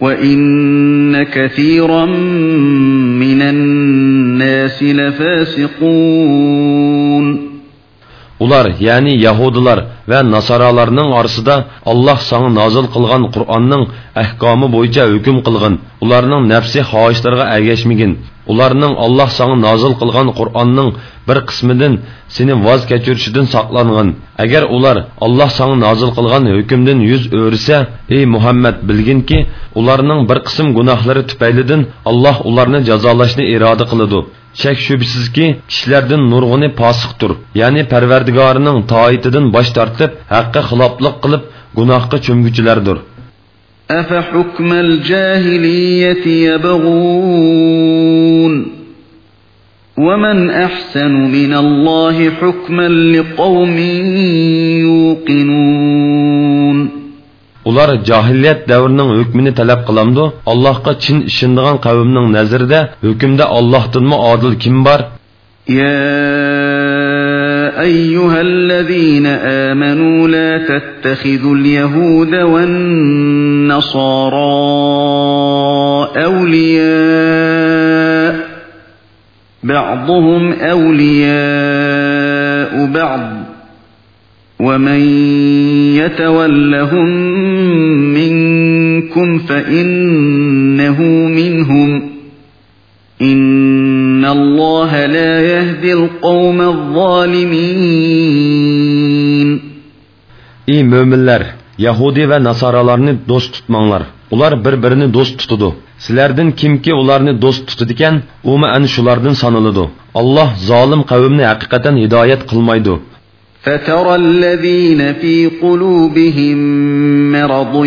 وإن كثيرا من الناس لفاسقون ular ya'ni yahudilar va nasoralarning orasida alloh sanga nozil qilgan qur'onning ahkomi bo'yicha hukm qilgin ularning nafsi xohishlariga ergashmagin ularning alloh sanga nozil qilgan qur'onning bir qismidan seni voz kechirishidan saqlangin agar ular alloh sanga nozil qilgan hukmdan yuz o'risa ey muhammad bilginki ularning bir qism gunohlari tufaylidan alloh ularni jazolashni iroda qiladi shak shubsizki kishilardan nurg'uni posiqdir ya'ni parvardigorining toitidan bosh tortib haqqa xiloflik qilib gunohga cho'mguchilardir أفحكم الجاهلية يبغون ومن أحسن من الله حكما لقوم يوقنون ular johiliyat davrining hukmini talab qilamdi allohga chin ishonadigan qavmning nazarida hukmda ollohdinmi odil kim bor أيها الذين آمنوا لا تتخذوا اليهود والنصارى أولياء بعضهم أولياء بعض ومن يتولهم منكم فإنه منهم إن الله لا يهدي القوم الظالمين ey mo'minlar yahudi va nasoralarni do'st tutmanglar ular bir birini do'st tutadi sizlardan kimki ularni do'st tutadigan umi ana shulardan sanaladi alloh zolim qavmni haqiqatan hidoyat qilmaydi فترى الذين في قلوبهم مرض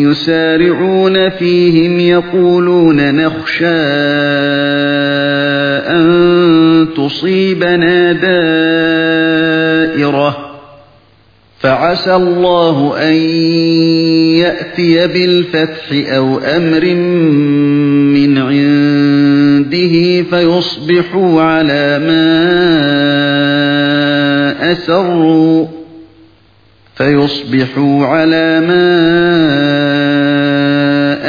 يسارعون فيهم يقولون نخشى أن تصيبنا دائرة. فعسى الله أن يأتي بالفتح أو أمر من عنده فيصبحوا على ما أسروا فيصبحوا على ما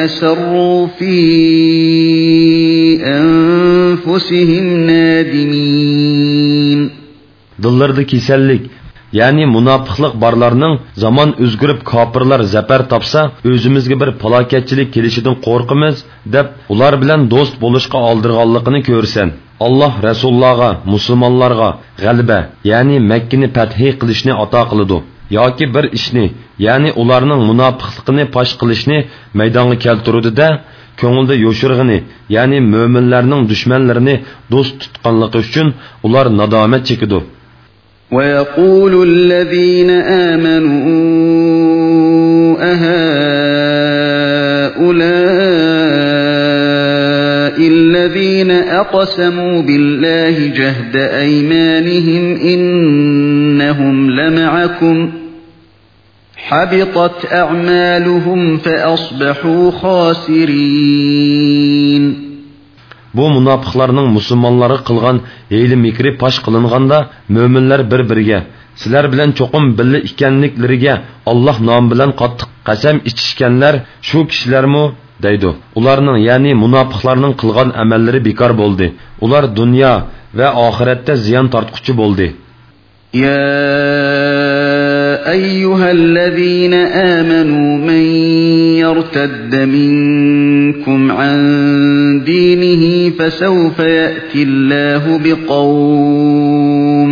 أسروا في أنفسهم نادمين Dillarda kesellik, ya'ni munofiqlik barlarning zamon o'zgarib kofirlar zafar topsa, o'zimizga bir falokatchilik kelishidan qo'rqimiz deb ular bilan do'st bo'lishga oldirganligini ko'rsan. Alloh rasulullohga musulmonlarga g'alaba ya'ni makkani fathi qilishni ato qiladi yoki bir ishni ya'ni ularning munofiqligini fosh qilishni maydonga keltirudida ko'ngilda yo'shirg'ini ya'ni mo'minlarning dushmanlarini do'st tutganligi uchun ular nadomat chekidi ويقول الذين آمنوا أهؤلاء الذين أقسموا بالله جهد أيمانهم إنهم لمعكم حبطت أعمالهم فأصبحوا خاسرين bu munofiqlarning musulmonlarga qilgan hiyli mikri pash qilinganda mo'minlar bir biriga sizlar bilan cho'qim billa ekanliklariga alloh nomi bilan qattiq qasam ichishganlar shu kishilarmi deydi ularning ya'ni munofiqlarning qilgan amallari bekor bo'ldi ular dunyo va oxiratda ziyon tortquchi bo'ldi يا أيها الذين آمنوا من يرتد منكم عن دينه فسوف يأتي الله بقوم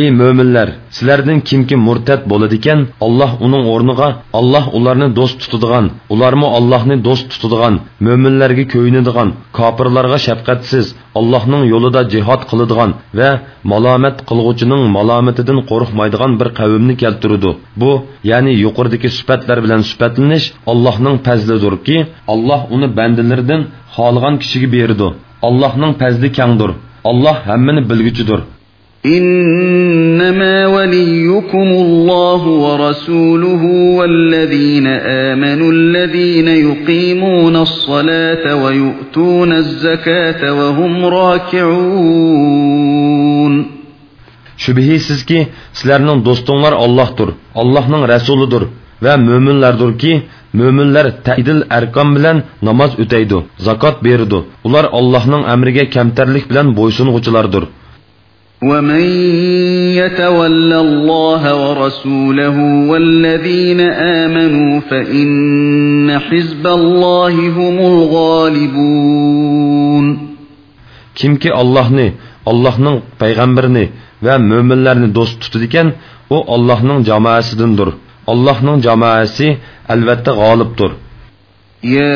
ey mo'minlar sizlardan kimki murtad bo'ladi ekan alloh uning o'rniga alloh ularni do'st tutadigan ularmi allohni do'st tutadigan mo'minlarga ko'yinadigan kofirlarga shafqatsiz allohning yo'lida jihod qiladigan va malomat qilg'uchining malomatidan qo'rqmaydigan bir qavmni keltirdi bu ya'ni yuqoridagi sifatlar bilan sifatlanish allohning fazlidirki alloh uni bandalaridan xohlagan kishiga berdi allohning fazli kangdir alloh hammani bilguchidir إنما وليكم الله ورسوله والذين آمنوا الذين يقيمون الصلاة ويؤتون الزكاة وهم راكعون Şübihsizki sizlerinin dostunlar Allah'tır, Allah'ın Resuludur ve müminlerdir ki Möminlər tədil ərqam bilən namaz ötəydi, zakat berdi. Ular Allah'ın əmrigə kəmtərlik bilən boysunğuculardır. ومن يتول الله ورسوله والذين آمنوا فإن حزب الله هم الغالبون Kimki Allah'ni, Allah'ның peygamberini ve müminlerini dost tutudiken o Allah'ның cemaatisindir. Allah'ның cemaati elbette galiptir. Ya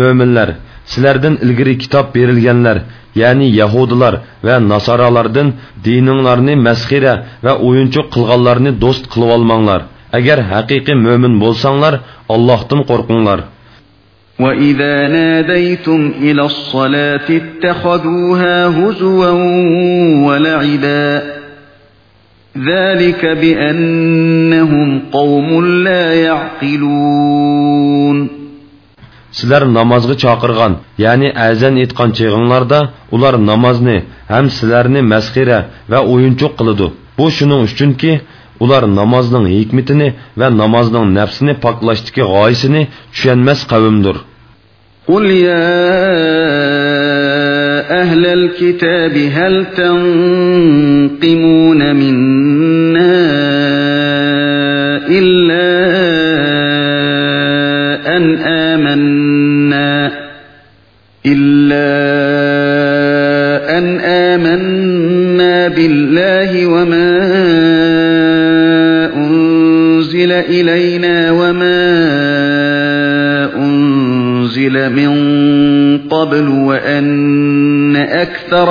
Ey müminler! Sizlerden ilgiri kitap verilgenler, yani Yahudiler ve Nasaralardan dininglarni meskire ve oyuncu kılgallarını dost kılıp almanglar. Eğer hakiki mümin bolsanglar, Allah'tan korkunglar. وَإِذَا نَادَيْتُمْ إِلَى الصَّلَاةِ اتَّخَذُوهَا هُزُوًا وَلَعِبًا ذلك بأنهم قوم لا يعقلون sizlar namozga chaqirgan ya'ni azan aytgan chig'inlarda ular namozni ham sizlarni masxira va o'yinchoq qiladi bu shuning uchunki ular namozning hikmatini va namozning nafsini poklashdagi g'oyisini tushunmas qavmdir قل يا أهل الكتاب هل تنقمون منا إلا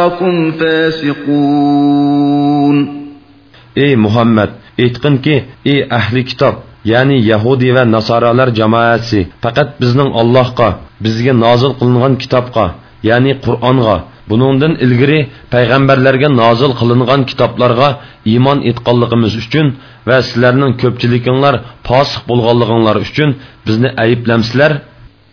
أكثركم فاسقون Ey Muhammed, aytqin ki, ey ahli kitob, ya'ni Yahudi va Nasoralar jamoasi, faqat bizning Allohga, bizga nozil qilingan kitobga, ya'ni Qur'onga, buningdan ilgari payg'ambarlarga nozil qilingan kitoblarga iymon etganligimiz uchun va sizlarning ko'pchiliginglar fosiq bo'lganliginglar uchun bizni ayblamsizlar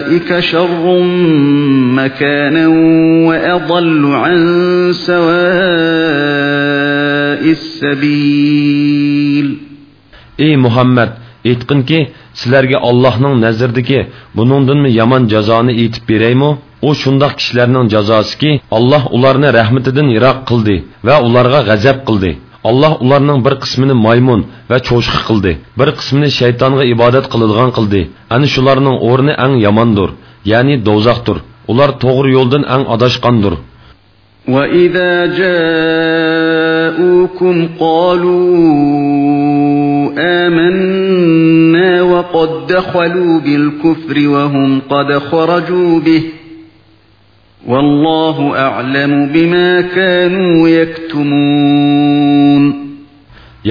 أولئك شر مكانا وأضل عن سواء السبيل Ey Muhammed, aytqinki, sizlarga Allohning nazirdagi buningdanmi yomon jazoni aytib beraymi? U shundoq kishilarning jazosiki, Alloh ularni rahmatidan yiroq qildi va ularga g'azab qildi. Alloh ularning bir qismini maymun va cho'shqi qildi bir qismini shaytonga ibodat qiladigan qildi ana shularning o'rni ang yomondir ya'ni do'zaxdir ular to'g'ri yo'ldan ang adashqandir وإذا جاءوكم قالوا آمنا وقد دخلوا بالكفر وهم قد خرجوا به والله أعلم بما كانوا يكتمون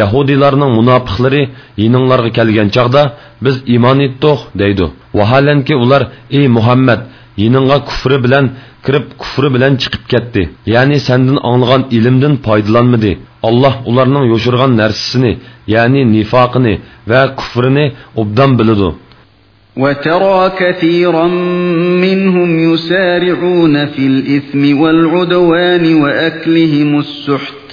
Yahudilarning munofiqlari yininglarga kelgan chaqda biz iymon etdik deydi. Vaholanki ular ey Muhammad yiningga kufri bilan kirib kufri bilan chiqib ketdi. Ya'ni sendan anglagan ilmdan foydalanmadi. Alloh ularning yoshirgan narsasini, ya'ni nifoqini va kufrini obdan biladi. وترى كثيرا منهم يسارعون في الإثم والعدوان وأكلهم السحت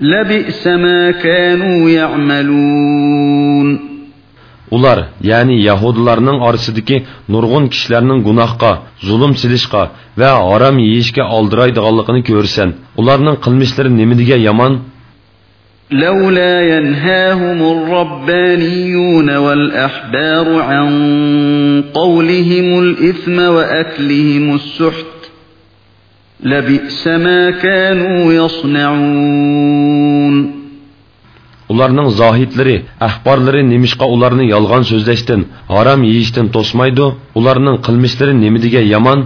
لبئس ما كانوا يعملون Ular, yani Yahudilarning orasidagi nurg'un kishilarning gunohga, zulm silishga va harom yeyishga oldiraydiganligini ko'rsan, ularning qilmishlari nimadiga yomon لولا ينهاهم الربانيون والأحبار عن قولهم الإثم وأكلهم السحت لبئس ما كانوا يصنعون Ularning zohidlari, ahborlari nemishqa ularni yolg'on so'zlashdan, harom yeyishdan to'smaydi? Ularning qilmishlari nimidiga yomon?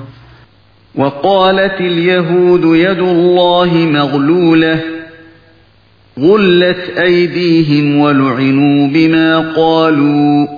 وقالت اليهود يد الله مغلوله غلت أيديهم ولعنوا بما قالوا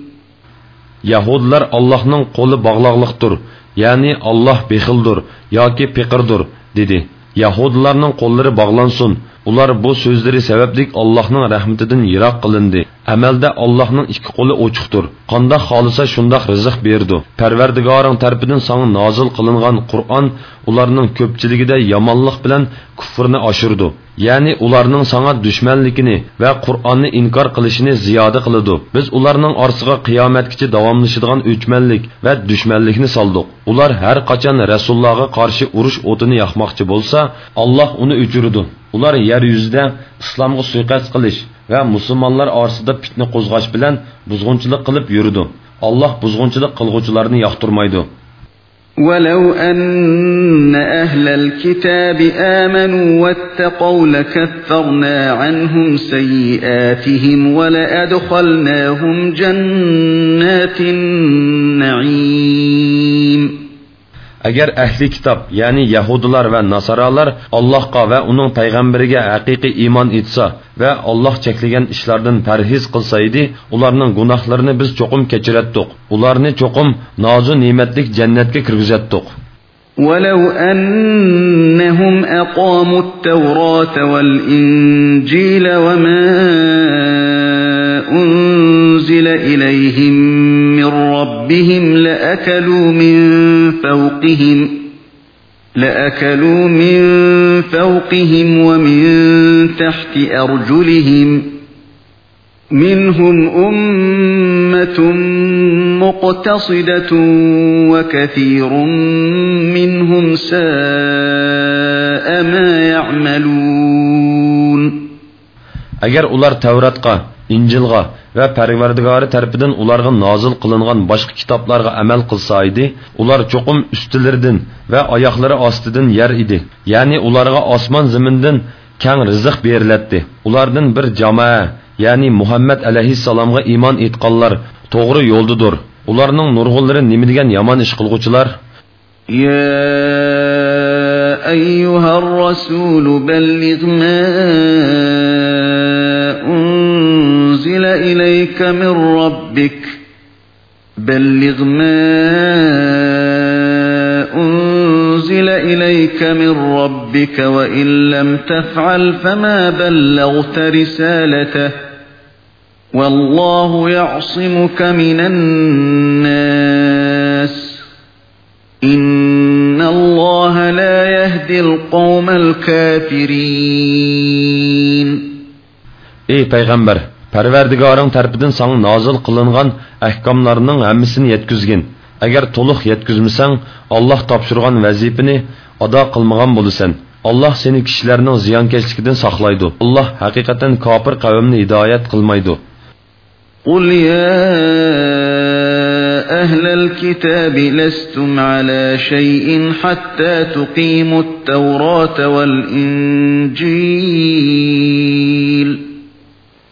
Yahudilar Allohning qo'li bog'loqliqdir, ya'ni Alloh bexildir yoki piqirdir, dedi. Yahudilarning qo'llari bog'lansin. Ular bu so'zlari sababli Allohning rahmatidan yiroq qilindi. Amalda Allohning ikki qo'li ochiqdir. Qandoq xolisa shundoq rizq berdi. Parvardigoring tarafidan sana nozil qilingan Qur'on ularning ko'pchiligida yomonlik bilan kufrni oshirdi. ya'ni ularning sana dushmanligini va qur'onni inkor qilishini ziyoda qiladi biz ularning orasiga qiyomatgacha davomlashadigan o'chmanlik va dushmanlikni soldik ular har qachon rasulullohga qarshi urush o'tini yoqmoqchi bo'lsa alloh uni o'chirdi ular yer yuzida islomga suiqasd qilish va musulmonlar orasida fitna qo'zg'ash bilan buzg'unchilik qilib yurdi alloh buzg'unchilik qilg'uvchilarni yoqtirmaydi ولو أن أهل الكتاب آمنوا واتقوا لكفرنا عنهم سيئاتهم ولأدخلناهم جنات النعيم agar ahli kitob ya'ni yahudilar va nasoralar allohga va uning payg'ambariga haqiqiy iymon etsa va olloh cheklagan ishlardan parhez qilsa edi ularning gunohlarini biz cho'qim kechiratdik ularni cho'qim nozu ne'matlik jannatga kirgizatdik ولو أنهم أقاموا التوراة والإنجيل وما أنزل إليهم من ربهم لأكلوا من فوقهم لأكلوا من فوقهم ومن تحت أرجلهم منهم أمة مقتصدة وكثير منهم ساء ما يعملون. agar ular tavratga injilga va parvardigori tarafidan ularga nozil qilingan boshqa kitoblarga amal qilsa edi ular cho'qim ustilaridan va oyoqlari ostidan yer edi ya'ni ularga osmon zamindan kang rizq beriladi ulardan bir jamoa ya'ni muhammad alayhissalomga iymon etganlar to'g'ri yo'ldadir ularning nurg'unlari nima degan yomon ish qilg'uvchilar أيها الرسول بلغ ما أنزل إليك من ربك. بلغ ما أنزل إليك من ربك وإن لم تفعل فما بلغت رسالته. والله يعصمك من الناس. إن الله لا يهدي القوم الكافرين. ey payg'ambar parvardigoring tarafidan sana nozil qilingan ahkomlarning hammasini yetkazgin agar to'liq yetkazmasang olloh topshirgan vazifani ado qilmagan bo'lasan alloh seni kishilarning ziyonkashligidan saqlaydi alloh haqiqatan kofir qavmni hidoyat qilmaydi قل يا أهل الكتاب لستم على شيء حتى تقيموا التوراة والإنجيل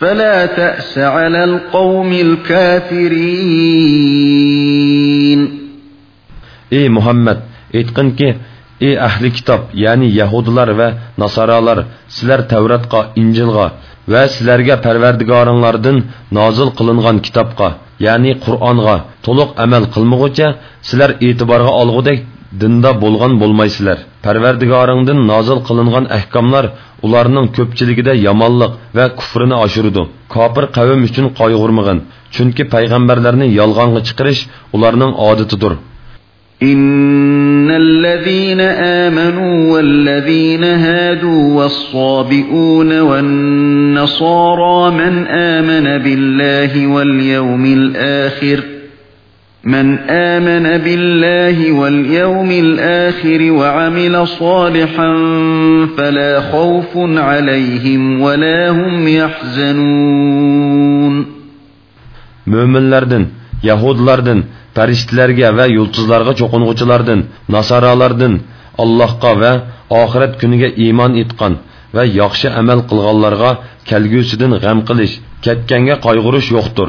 فلا تأس على القوم الكافرين ey muhammad aytqinki ey ahli kitob ya'ni yahudilar va nasoralar sizlar tavratga injilga va sizlarga parvardigoringlardan nozil qilingan kitobga ya'ni qur'onga to'liq amal qilmag'ucha sizlar e'tiborga olg'udek dinda bo'lgan bo'lmaysizlar parvardigoringdan nozil qilingan ahkomlar ularning ko'pchiligida yomonlik va kufrini oshirdi kofir qavm uchun qayg'urmag'in chunki payg'ambarlarni yolg'onga chiqarish ularning odatidir إن الذين آمنوا والذين هادوا والصابئون والنصارى من آمن بالله واليوم الآخر من آمن بالله واليوم الآخر وعمل صالحا فلا خوف عليهم ولا هم يحزنون mo'minlardan yahudlardan farishtalarga va yulduzlarga cho'qing'uchilardan nasoralardan allohga va oxirat kuniga iymon etgan va yaxshi amal qilganlarga kelgusidan g'am qilish ketganga qayg'urish yo'qdir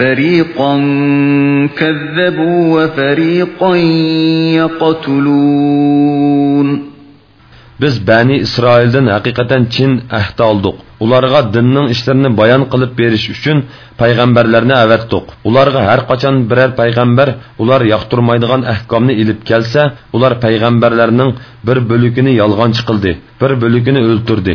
فريقا كذبوا وفريقا يقتلون biz bani isroildan haqiqatan chin ahd oldik ularga dinning ishlarini bayon qilib berish uchun payg'ambarlarni avatdiq ularga har qachon biror payg'ambar ular yoqtirmaydigan ahkomni ilib kelsa ular payg'ambarlarning bir bo'lugini yolg'onchi qildi bir bo'lugini o'ltirdi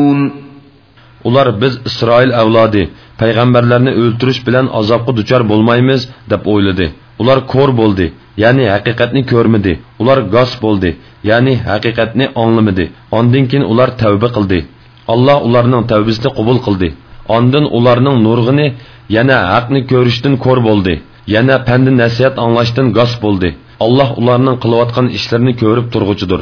ular biz isroil avlodi payg'ambarlarni o'ltirish bilan azobga duchor bo'lmaymiz deb o'yladi ular ko'r bo'ldi ya'ni haqiqatni ko'rmadi ular gos bo'ldi ya'ni haqiqatni anglamadi ondan ular tavba qildi alloh ularning tavbasini qabul qildi ondan ularning nurg'ini yana haqni ko'rishdan ko'r bo'ldi. Yana pandi nasihat anglashdan g'os bo'ldi. Alloh ularning qilayotgan ishlarini ko'rib turg'uchidir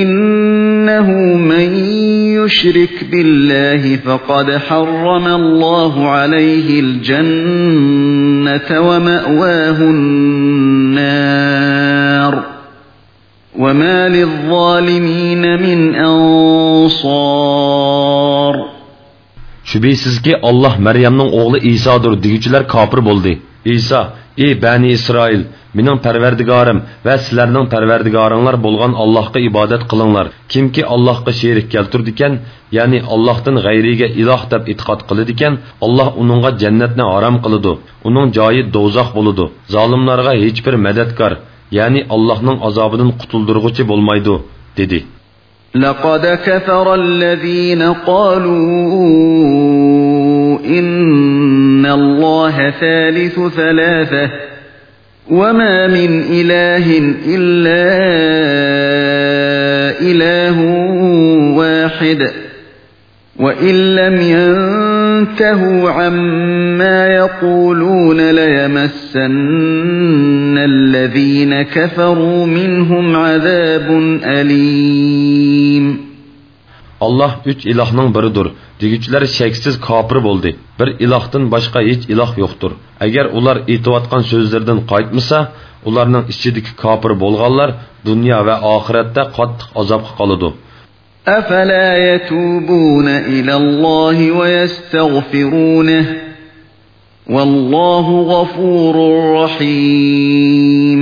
إنه من يشرك بالله فقد حرم الله عليه الجنة ومأواه النار. وما للظالمين من أنصار. شبهسز كي الله مريم نون اغلى إيسا دور ديجيجلر كابر بولدي إيسا إي بني إسرائيل mening parvardigorim va sizlarning parvardigoringlar bo'lgan allohga ibodat qilinglar kimki allohga sherik keltirdikan ya'ni allohdan g'ayriga iloh deb e'tiqod qiladikan alloh uningga jannatni harom qiladi uning joyi do'zax bo'ladi zolimlarga hech bir madadkor ya'ni allohning azobidan qutuldirg'uchi bo'lmaydi dedi لقد كفر الذين قالوا إن الله ثالث ثلاثة وما من إله إلا إله واحد وإن لم ينتهوا عما يقولون ليمسن الذين كفروا منهم عذاب أليم Allah üç ilahının biridir. Degüçler şeksiz kapır boldi. Bir ilahdan başka hiç ilah yoktur. Eğer ular itivatkan sözlerden kayıtmasa, ularının içindeki kapır bolganlar dünya ve ahirette katlık azap kalıdı. أَفَلَا يَتُوبُونَ إِلَى اللّٰهِ وَيَسْتَغْفِرُونَهِ وَاللّٰهُ غَفُورٌ رَحِيمٌ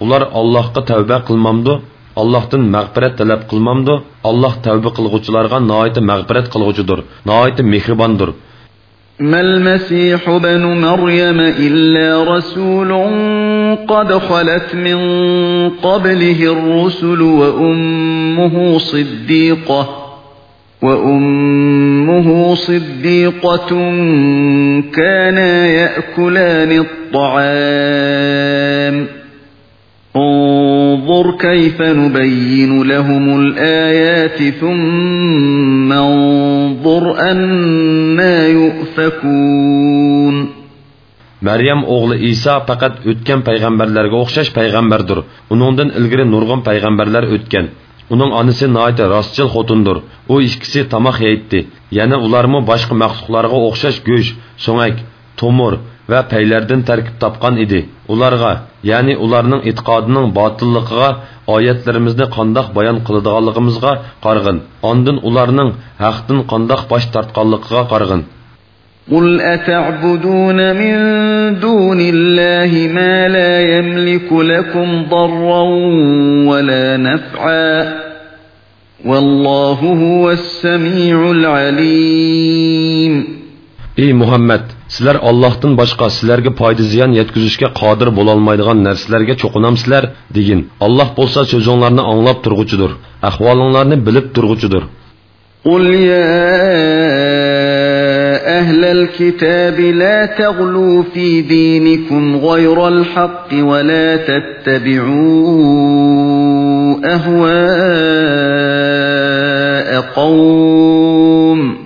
Ular Allah'a tövbe kılmamdı allohdan mag'firat talab qilmamdi alloh tavba qilg'uvchilarga noiti mag'firat qilg'uchidir noiti mehribondir ما المسيح بن مريم إلا رسول قد خلت من قبله الرسل وأمه صديقة وأمه صديقة كانا يأكلان الطعام انظر كيف نبين لهم الآيات ثم انظر أنا يؤفكون Maryam o'g'li Isa faqat o'tgan payg'ambarlarga o'xshash payg'ambardir. Uningdan ilgari nurg'un payg'ambarlar o'tgan. Uning onasi noyta rostchil xotindir. U ikkisi tomoq yeydi. Yana ularmi boshqa maxluqlarga o'xshash go'sht, so'ngak, tomir va paylardan tarkib topgan edi ularga ya'ni ularning e'tiqodining botilligiga oyatlarimizni qandoq bayon qiladiganligimizga qarg'in ondin ularning haqdan qandoq bosh tortganligiga qarg'in قل أتعبدون من دون الله ما لا يملك لكم ضرا ولا نفعا والله هو السميع العليم ey muhammad sizlar ollohdan boshqa sizlarga foyda ziyon yetkazishga qodir bo'lolmaydigan narsalarga cho'qinamsizlar degin olloh bo'lsa so'zinglarni anglab turg'uchidir ahvolinglarni bilib turg'uchidir قل يا أهل الكتاب لا تغلوا في دينكم غير الحق ولا تتبعوا أهواء قوم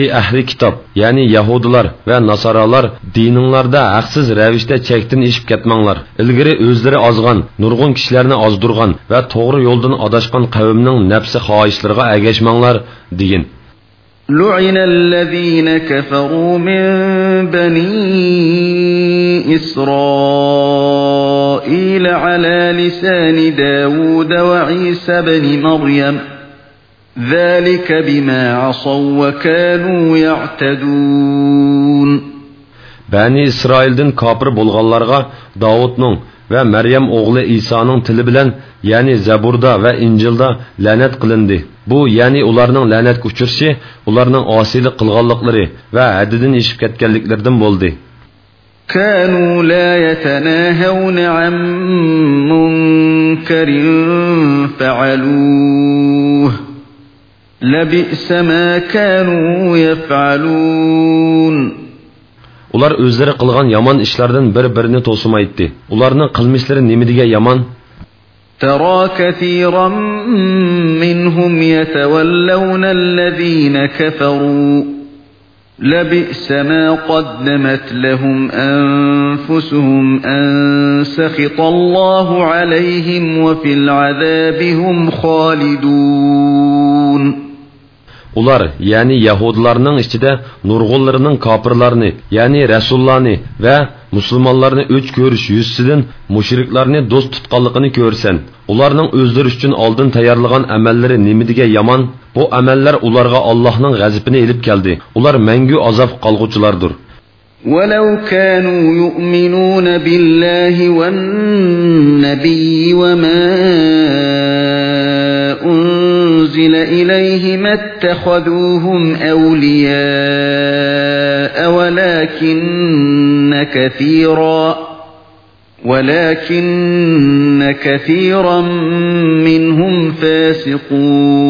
ey ahli kitob ya'ni yahudilar va nasoralar dininglarda haqsiz ravishda chekdan eshib ketmanglar ilgari o'zlari ozg'an nurg'un kishilarni ozdirgan va to'g'ri yo'ldan adashgan qavmning nafsi xohishlariga agashmanglar degin لعن الذين كفروا من بني إسرائيل على لسان داود وعيسى بن مريم ذلك بما عصوا وكانوا يعتدون bani isroildan kofir bo'lganlarga davudning va maryam o'g'li isoning tili bilan ya'ni zaburda va injilda la'nat qilindi bu ya'ni ularning la'natga uchrashi ularning osiylik qilganliklari va haddidan eshib ketganliklaridan bo'ldi كانوا لا يتناهون عن منكر فعلوه لبئس ما كانوا يفعلون ular o'zlari qilgan yomon ishlardan bir birini to'simaydi ularning qilmishlari nima degan yomon ترى كثيرا منهم يتولون الذين كفروا لبئس ما قدمت لهم أنفسهم أن سخط الله عليهم وفي العذاب هم خالدون ular ya'ni yahudlarning ichida nurg'unlarining kofirlarni ya'ni rasullarni va musulmonlarni o'ch ko'rish yuzsidan mushriklarni do'st tutganligini ko'rsan ularning o'zlari uchun oldin tayyorlagan amallari nima degan yomon bu amallar ularga allohning g'azibini ilib keldi ular mangu azob qolg'uchilardir ولو كانوا يؤمنون بالله والنبي وما أنزل إليه ما اتخذوهم أولياء ولكن كثيرا ولكن كثيرا منهم فاسقون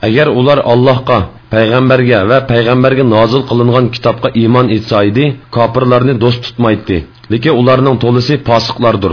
agar ular allohga payg'ambarga va payg'ambarga nozil qilingan kitobga iymon etsa edi kofirlarni do'st tutmaydi lekin ularning to'lisi fosiqlardir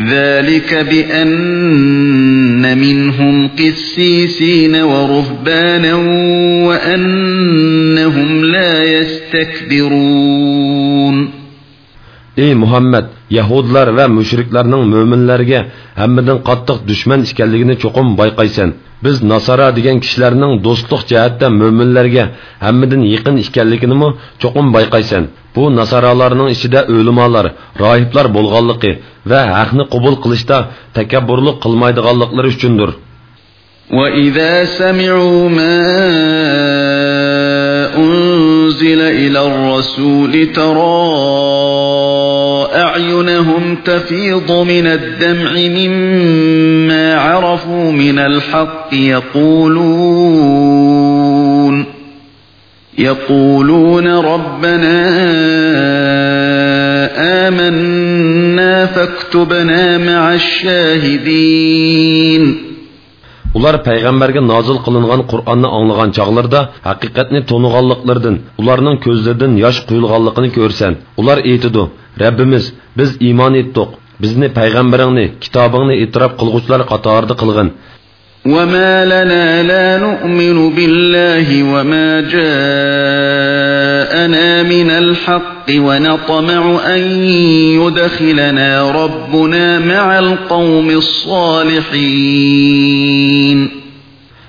ذلك بأن منهم قسيسين ورهبانا وأنهم لا يستكبرون ey muhammad yahudlar va mushriklarning mo'minlarga hammadan qattiq dushman ekanligini cho'qim bayqaysan biz nasara degan kishilarning do'stlik jihatda mo'minlarga hammadan yaqin ekanligini cho'qim bayqaysan bu nasaralarning ichida o'limolar rohiblar bo'lganligi va haqni qabul qilishda takabburlik qilmaydiganliklari uchundir وإذا سمعوا ما أنزل إلى الرسول ترى أعينهم تفيض من الدمع مما عرفوا من الحق يقولون يقولون ربنا آمنا فاكتبنا مع الشاهدين ular payg'ambarga nozil qilingan qur'onni anglagan chog'larda haqiqatni to'niganliklaridan ularning ko'zlaridan yosh quyilganligini ko'rsan ular aytidi rabbimiz biz iymon etdik bizni payg'ambaringni kitobingni e'tirof qilg'uvchilar qatorida qilg'in وما لنا لا نؤمن بالله وما جاءنا من الحق ونطمع أن يدخلنا ربنا مع القوم الصالحين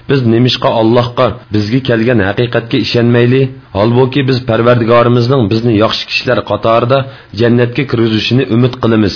biz nemishqa allohga bizga kelgan haqiqatga ishonmayli holbuki biz parvardigorimizning bizni yaxshi kishilar qatorida jannatga kirgizishini umid qilamiz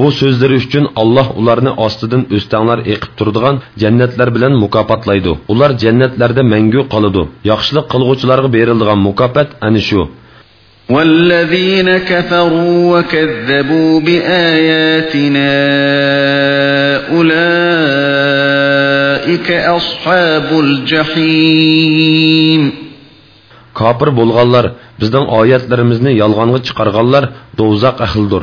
Bu so'zlari uchun alloh ularni ostidan o'stanglar eqib turadigan jannatlar bilan mukofotlaydi ular jannatlarda mangu qoladi yaxshilik qilg'uvchilarga beriladigan mukofot ana shu والذين كفروا وكذبوا بآياتنا أولئك أصحاب الجحيم kofir bo'lganlar bizning oyatlarimizni yolg'onga chiqarganlar do'zax ahlidir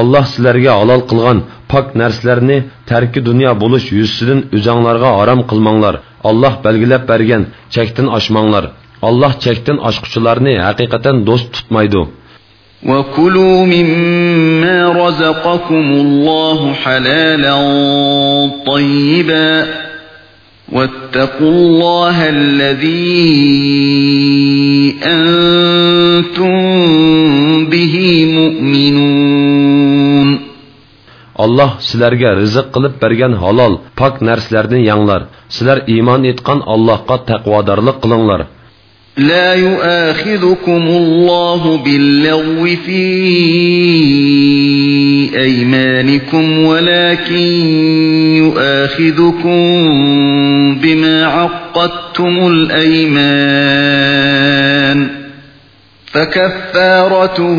olloh sizlarga halol qilgan pok narsalarni tarki dunyo bo'lish yuzsidan o'zanglarga harom qilmanglar olloh belgilab bergan chekdan oshmanglar olloh chekdan oshquchilarni haqiqatan do'st tutmaydi وكلوا مما رزقكم الله حلالا طيبا واتقوا الله الذي أنتم به مؤمنون Allah sizlarga rizq qilib bergan halol, pok narsalarni yanglar. Sizlar iymon etgan Allohga taqvodorlik qilinglar. لا يؤاخذكم الله باللغو في أيمانكم ولكن يؤاخذكم بما عقدتم الأيمان فكفارته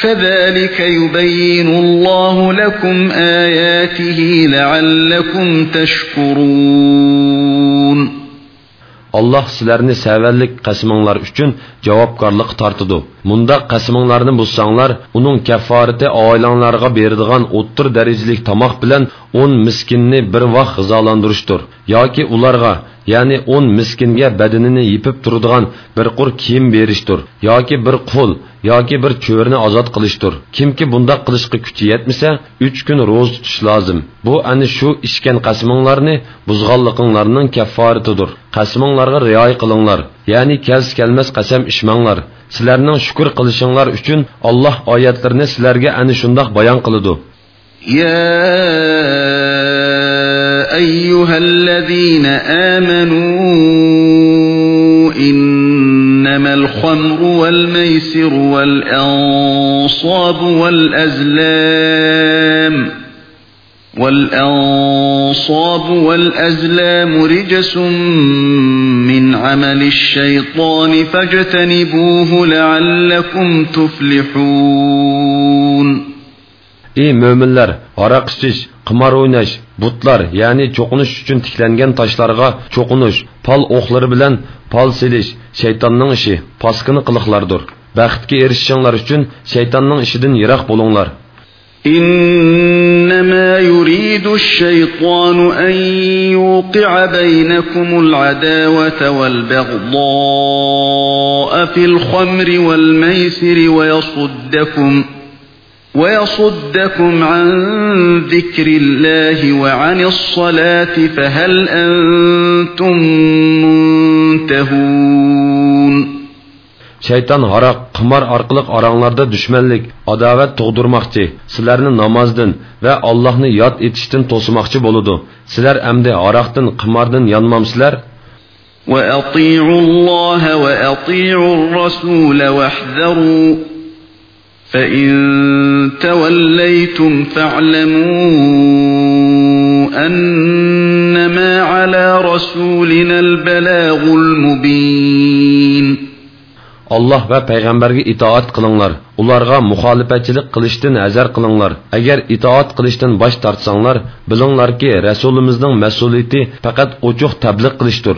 كذلك يبين الله لكم آياته لعلكم تشكرون Allah sizlarni savallik qasminglar uchun javobgarlik tortidi. Munda qasminglarni buzsanglar, uning kafforati oilanglarga beradigan o'ttir darajalik tomoq bilan 10 miskinni bir vaqt g'izolantirishdir yoki ularga ya'ni 10 miskinga badanini yipib turadigan bir qur kiyim berishdir yoki bir qul yoki bir cho'rni ozod qilishdir kimki bundoq qilishga kuchi yetmasa 3 kun ro'z tutish lozim. Bu ani shu ichgan qasminglarni buzg'anliqinglarning kafforatidir. Qasminglarga rioya qilinglar. Ya'ni kelsi kelmas qasam ishmanglar sizlarning shukur qilishinglar uchun Alloh oyatlarini sizlarga ani shundoq bayon qiladi. يا أيها الذين آمنوا إنما الخمر والميسر والأنصاب والأزلام والأنصاب والأزلام رجس من عمل الشيطان فاجتنبوه لعلكم تفلحون ey mo'minlar aroq ichish qimor o'ynash butlar ya'ni cho'qinish uchun tiklangan toshlarga cho'qinish pol o'qlari bilan pol selish shaytonning ishi poskini qiliqlardir baxtga erishishinglar uchun shaytonning ishidan yiroq bo'linglar إنما يريد الشيطان أن يوقع بينكم العداوة والبغضاء في الخمر والميسر ويصدكم ويصدكم عن ذكر الله وعن الصلاة فهل أنتم منتهون shayton haroq qimor orqali oranglarda dushmanlik adovat tug'dirmoqchi sizlarni namozdan va allohni yod etishdan to'smoqchi bo'ludi sizlar amdi haroqdan qimordan yonmamsizlar وأطيعوا الله وأطيعوا الرسول واحذروا فإن توليتم فاعلموا أنما على رسولنا البلاغ المبين alloh va payg'ambarga itoat qilinglar ularga muxolifatchilik qilishdan hazar qilinglar agar itoat qilishdan bosh tortsanglar bilinglarki rasulimizning mas'uliyati faqat ochiq tabliq qilishdir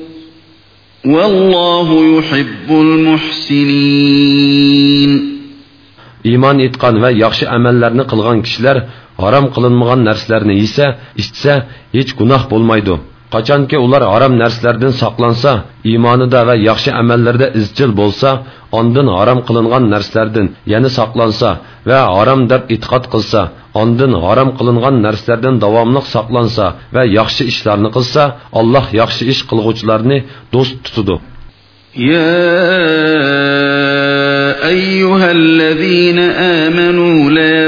والله يحب المحسنين iymon etgan va yaxshi amallarni qilgan kishilar harom qilinmagan narsalarni yesa ichsa hech gunoh bo'lmaydi qachonki ular harom narsalardan saqlansa iymonida va yaxshi amallarda izchil bo'lsa ondan harom qilingan narsalardan yana saqlansa va harom deb e'tiqod qilsa ondan harom qilingan narsalardan davomli saqlansa va yaxshi ishlarni qilsa alloh yaxshi ish qilg'uvchilarni do'st tutadi أيها الذين آمنوا لا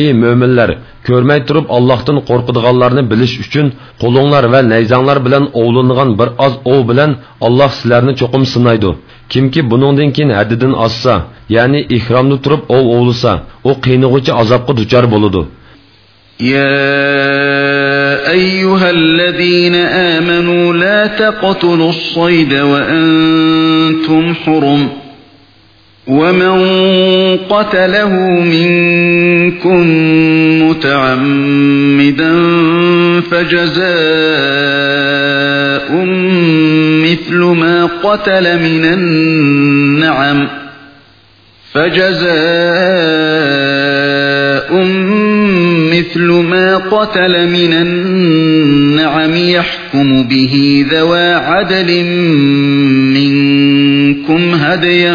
Ey möminlər, görməy turub Allahdan qorxuduğanlarını biliş üçün qolunlar və nəyzanlar bilan ovlanğan bir az ov bilan Allah sizlərni çoxum sınaydı. Kimki buningdan keyin haddidan assa, ya'ni ihromda turib ov ovlasa, u qiynig'uchi azobga duchor bo'ladi. يا أيها الذين آمنوا لا تقتلوا الصيد وأنتم حرم ومن قتله منكم متعمدا فجزاء مثل ما قتل من النعم فجزاء مثل ما قتل من النعم يحكم به ذوى عدل منكم هديا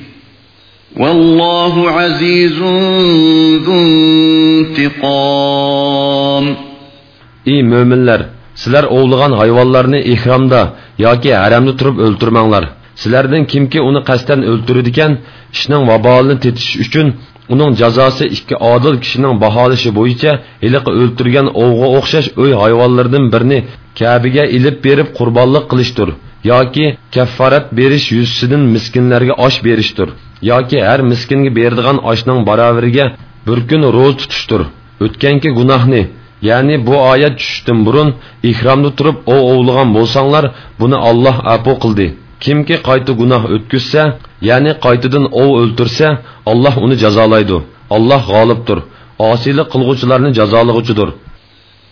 Ey mo'minlar sizlar oğluğan hayvonlarni ihramda yoki haramda turib o'ltirmanglar. Sizlardan kimki uni qasddan o'ltiradigan ishning vabolini tetish uchun uning jazosi ikki odil kishining baholishi bo'yicha iliqi o'ltirgan ovga o'xshash o'y hayvonlardan birini Kabiga ilib berib qurbonlik qilishdir yoki kaffarat berish yuzsidan miskinlarga osh berishdir. Yoki har miskinga beradigan oshning baravariga bir kun ro'z tutishdir. O'tganki gunohni ya'ni bu oyat tushishdan burun ihromda turib ov ovlagan bo'lsanglar buni olloh apu qildi. Kimki qayta gunoh o'tkazsa ya'ni qaytadan ov o'ltirsa olloh uni jazolaydi. Olloh g'olibdir. Osiylik qilg'uvchilarni jazolag'uchidir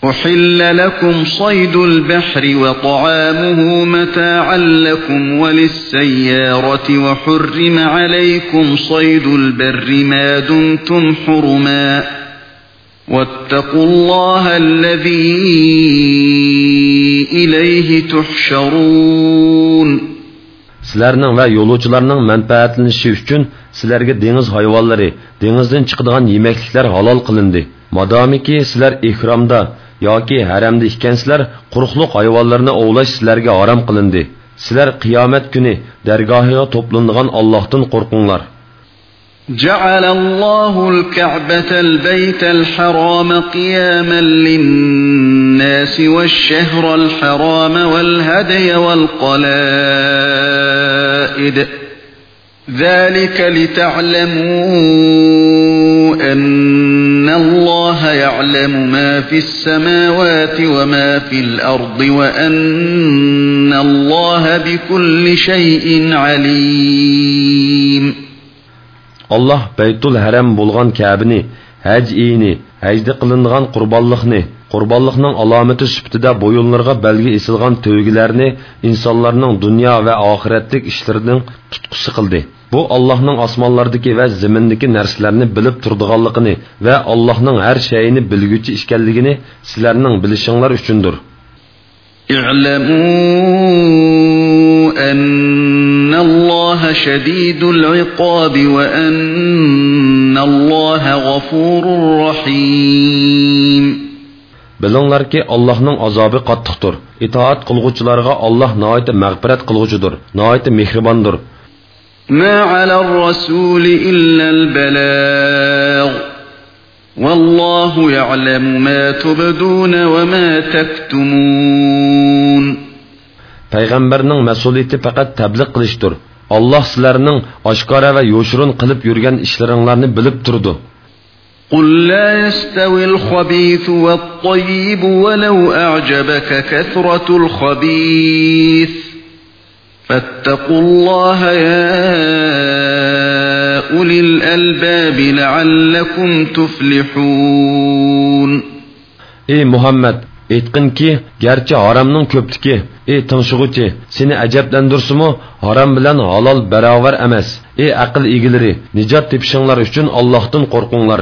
أحل لكم صيد البحر وطعامه متاعا لكم وللسيارة وحرم عليكم صيد البر ما دمتم حرما واتقوا الله الذي إليه تحشرون sizlarning va yo'lovchilarning manfaatlanishi uchun sizlarga dengiz hayvonlari dengizdan chiqadigan yemakliklar halol qilindi madomiki sizlar ihromda yoki haramda ekansizlar quruqliq hayvonlarni ovlash sizlarga harom qilindi sizlar qiyomat kuni dargohiga to'planadigan ollohdan qo'rqinglar جعل الله الكعبة البيت الحرام قياما للناس والشهر الحرام والهدي والقلائد ذلك لتعلموا أن الله يعلم ما في السماوات وما في الأرض وأن الله بكل شيء عليم. الله بيت الحرم بلغان كابني هج إيني هجد قلنغان قربالخني qurbonlikning alomati sifatida bo'yinlarga belgi esilgan to'ygilarni insonlarning dunyo va oxiratlik ishlarining tutqusi qildi. Bu Allohning osmonlardagi va zimindagi narsalarni bilib turdiganligini va Allohning har shayini bilguchi ekanligini sizlarning bilishinglar uchundir. اعلموا أن الله شديد العقاب وأن الله غفور رحيم Bilinglarki Allohning azobi qattiqdir. Itoat qilguvchilarga Alloh nihoyat mag'firat qilguvchidir, nihoyat mehribondir. ما على الرسول إلا البلاغ والله يعلم ما تبدون وما تكتمون payg'ambarning mas'uliyati faqat tabliq qilishdir alloh sizlarning oshkora va yo'shirin qilib yurgan ishlaringlarni bilib turdi قل لا يستوي الخبيث والطيب ولو أعجبك كثرة الخبيث فاتقوا الله يا أولي الألباب لعلكم تفلحون ey muhammad aytqinki garchi haromning ko'pligi ey tinshig'uchi seni ajablandirsimu harom bilan halol barobar emas ey aql egalari nijot tepishinglar uchun ollohdan qo'rqinglar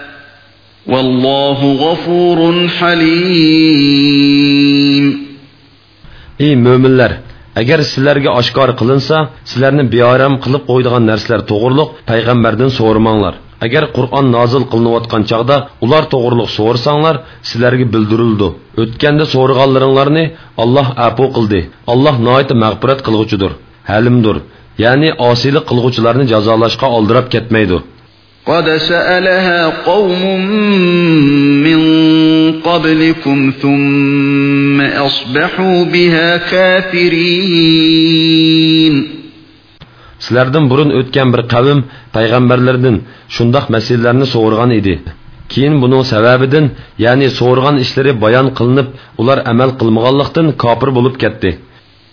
والله غفور حليم ey mo'minlar agar sizlarga oshkor qilinsa sizlarni beoram qilib qo'ydigan narsalar to'g'riliq payg'ambardan so'ramanglar agar qur'on nozil qilinayotgan chog'da ular to'g'riliq so'rsanglar sizlarga bildirildi o'tganda so'rag'anlaringlarni olloh apu qildi alloh noiti mag'firat qilg'uchidir halimdir ya'ni osiylik qilg'uvchilarni jazolashga oldirab ketmaydi قد سألها قوم من قبلكم ثم أصبحوا بها كافرين sizlardan burun o'tgan bir qavm payg'ambarlardan shundoq masalalarni so'rgan edi keyin buning sababidan ya'ni so'rgan ishlari bayon qilinib ular amal qilmaganlikdan kofir bo'lib ketdi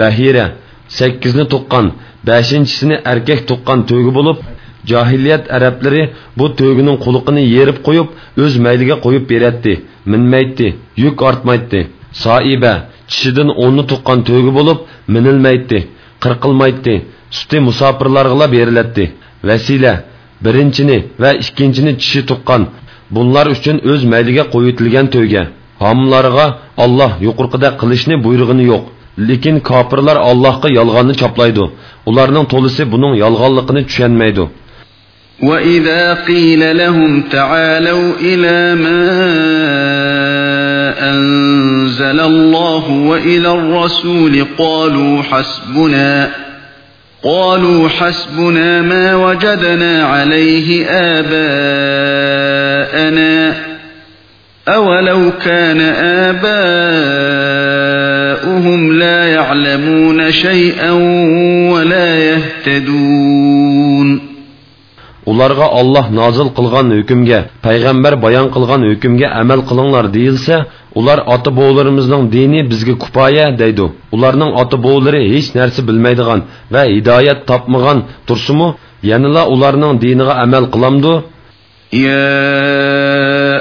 bahira sakkizni tuqqan beshinchisini erkak tuqqan to'gi bo'lib johiliyat arablari bu to'gining quluqini yerib qo'yib o'z mayliga qo'yib beradi minmaydi yuk ortmaydi soiba tishidan o'nni tuqqan to'gi bo'lib minilmaydi qirqilmaydi suti musofirlarga beriladi vasila birinchini va ikkinchini tishi tuqqan bunlar uchun o'z mayliga qo'yitilgan to'ga homillarga olloh yuqorqida qilishni buyrug'ini yo'q lekin kofirlar allohga yolg'onni choplaydi ularning to'lisi buning yolg'onligini tushunmaydi وإذا قيل لهم تعالوا إلى ما أنزل الله وإلى الرسول قالوا حسبنا قالوا حسبنا ما وجدنا عليه آباءنا أولو كان آباؤهم لا يعلمون شيئا ولا يهتدون ularga olloh nozil qilgan hukmga payg'ambar bayon qilgan hukmga amal qilinglar deyilsa ular ota bovlarimizning dini bizga kupoya deydi ularning ota bovlari hech narsa bilmaydigan va hidoyat topmagan tursimu yanala ularning diniga amal qilamdi يا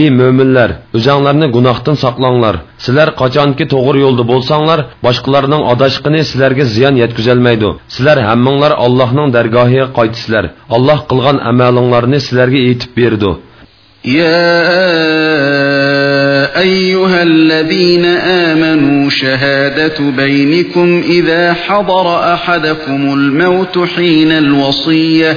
Ey mo'minlar o'zinglarni gunohdan saqlanglar sizlar qachonki to'g'ri yo'lda bo'lsanglar boshqalarning adashqini sizlarga ziyon yetkazolmaydi sizlar hammanglar allohning dargohiga qaytisizlar alloh qilgan amalinglarni sizlarga aytib berdi يا أيها الذين آمنوا شهادة بينكم إذا حضر أحدكم الموت حين الوصية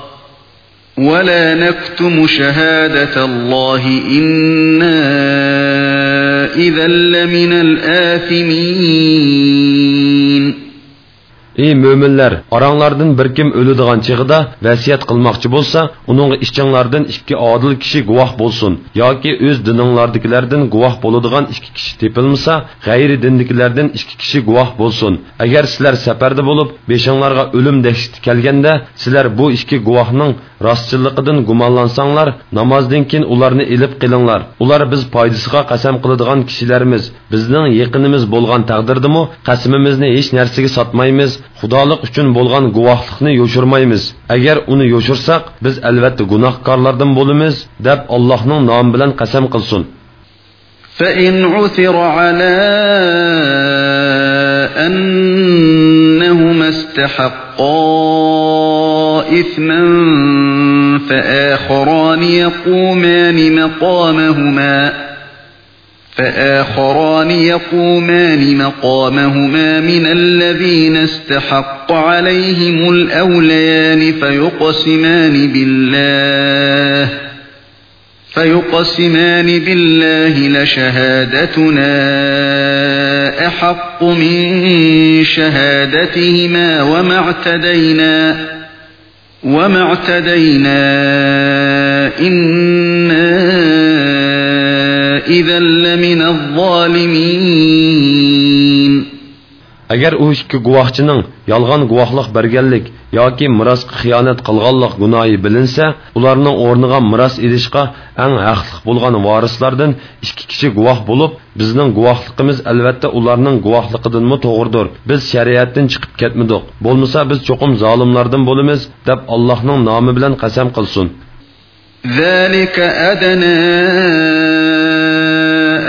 ولا نكتم شهادة الله إنا إذا لمن الآثمين ey mo'minlar oranglardan bir kim o'ladigan chig'ida vasiyat qilmoqchi bo'lsa uning ishchinglardan ikki odil kishi guvoh bo'lsin yoki o'z dininglardagilardan guvoh bo'ladigan ikki kishi tepilmasa g'ayri dindikilardan ikki kishi guvoh bo'lsin agar sizlar safarda bo'lib beshinglarga o'lim dahshati kelganda sizlar bu ikki guvohning rostchilligidan gumonlansanglar namozdan keyin ularni ilib qilinglar ular biz foydasiga qasam qiladigan kishilarimiz bizning yaqinimiz bo'lgan taqdirdimi qasamimizni hech narsaga sotmaymiz xudolik uchun bo'lgan guvohlikni yo'shirmaymiz agar uni yo'shirsak biz albatta gunohkorlardan bo'lamiz deb allohning nomi bilan qasam qilsin فإن عثر على أنهما استحقا إثما فآخران يقومان مقامهما فآخران يقومان مقامهما من الذين استحق عليهم الأوليان فيقسمان بالله فيقسمان بالله لشهادتنا أحق من شهادتهما وما اعتدينا وما اعتدينا إِنَّا إذا لمن الظالمين agar u ikki guvohchining yolg'on guvohlik berganlik yoki mirosga xiyonat qilganlik gunohi bilinsa ularning o'rniga miros edishga eng haqli bo'lgan varislardan ikki kishi guvoh bo'lib bizning guvohligimiz albatta ularning guvohligidanmi to'g'ridir biz shariatdan chiqib ketmadik bo'lmasa biz cho'qim zolimlardan bo'lamiz deb allohning nomi bilan qasam qilsin ذلك أدنى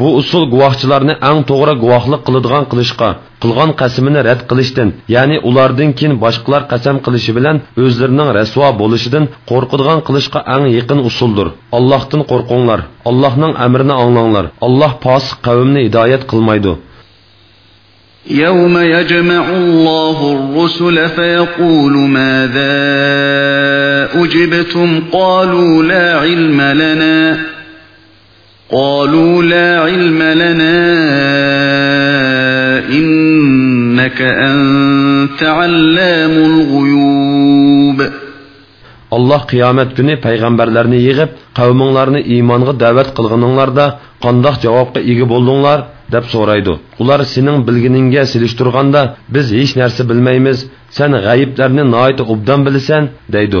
bu usul guvohchilarni eng to'g'ri guvohlik qiladigan qilishga qilgan qasamini rad qilishdan ya'ni ulardan keyin boshqalar qasam qilishi bilan o'zlarining rasvo bo'lishidan qo'rqadigan qilishga eng yaqin usuldir allohdan qo'rqinglar allohning amrini anglanglar alloh posiq qavmni hidoyat qilmaydi يوم يجمع الله الرسل فيقول ماذا أجبتم قالوا لا علم لنا قالوا لا علم لنا إنك أنت علام الغيوب Allah qiyomat kuni payg'ambarlarni yig'ib, qavminglarni iymonga da'vat qilganinglarda qandoq javobga ega bo'ldinglar deb so'raydi. Ular sening bilginingga silishtirganda biz hech narsa bilmaymiz, sen g'ayiblarni noyat obdan bilasan, deydi.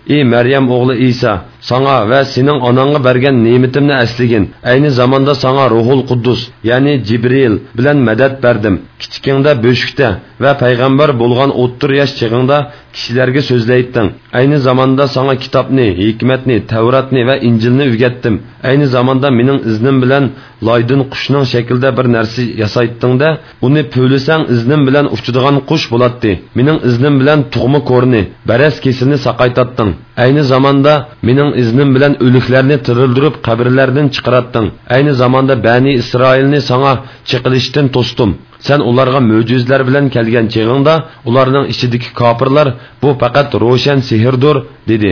"Ey Maryam o'g'li Isa, sana va sening onangga bergan ne'matimni asligin. Ayni zamonda sana Ruhul Quddus, ya'ni Jibril bilan madad berdim. Kichikingda bo'shikda va payg'ambar bo'lgan 30 yosh chig'ingda kishilarga so'zlaytding. Ayni zamonda sana kitobni, hikmatni, Tavratni va Injilni o'rgatdim. Ayni zamonda mening iznim bilan loydin qushning shaklida bir narsa yasaytdingda, uni po'lisang iznim bilan uchadigan qush bo'ladi. Mening iznim bilan tug'ma ko'rni, baras kesilni saqaytatding. Ayni zamonda mening iznim bilan o'liklarni tirildirib qabrlardan chiqaratding. Ayni zamonda Bani Isroilni sana chiqilishdan to'sdim. Sen ularga mo'jizlar bilan kelgan chig'ingda ularning ichidagi kofirlar bu faqat ro'shan sehrdir dedi.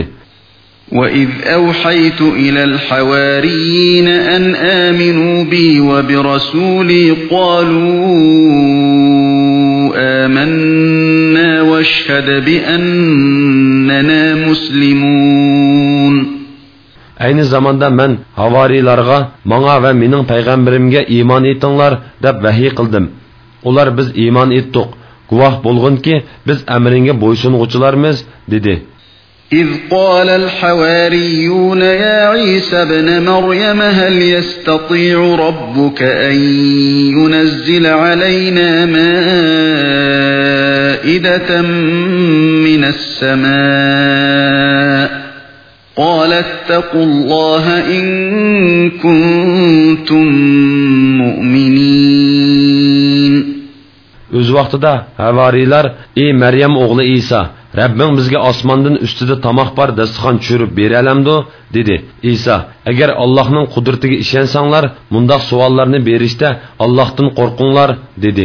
وَإِذْ أَوْحَيْتُ إِلَى الْحَوَارِيِّينَ أَنْ آمِنُوا بِي وَبِرَسُولِي قَالُوا آمَنَّا وَاشْهَدْ بِأَنَّنَا مُسْلِمُونَ Ayni zamanda men havarilarga, menga va mening payg'ambarimga iymon etinglar deb vahiy qildim. Ular biz iymon etdik. Guvoh bo'lgunki, biz amringga bo'ysunuvchilarmiz dedi. إذ قال الحواريون يا عيسى ابن مريم هل يستطيع ربك أن ينزل علينا مائدة من السماء قال اتقوا الله إن كنتم مؤمنين Öz vaqtida havarilar, ey Maryam o'g'li Isa, Rabbing bizga osmondan ustida tomoq bor dasturxon tushirib beralamdi dedi Isa agar Allohning qudratiga ishonsanglar mundoq savollarni berishda Allohdan qo'rqinglar dedi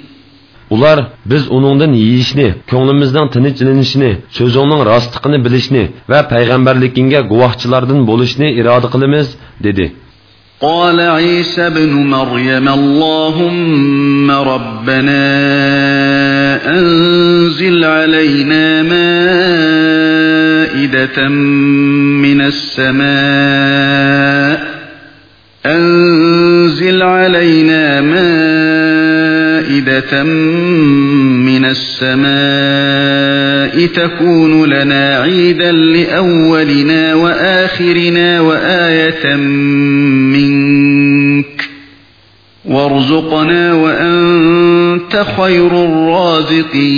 Ular biz uningdan yeyishni, ko'nglimizning tinchlanishini, so'zingning rostligini bilishni va payg'ambarligingga guvohchilardan bo'lishni iroda qilamiz dedi. قال عيسى ابن مريم اللهم ربنا أنزل علينا مائدة من السماء أنزل مائدة من السماء تكون لنا عيدا لأولنا وآخرنا وآية منك. وارزقنا وأنت خير الرازقين.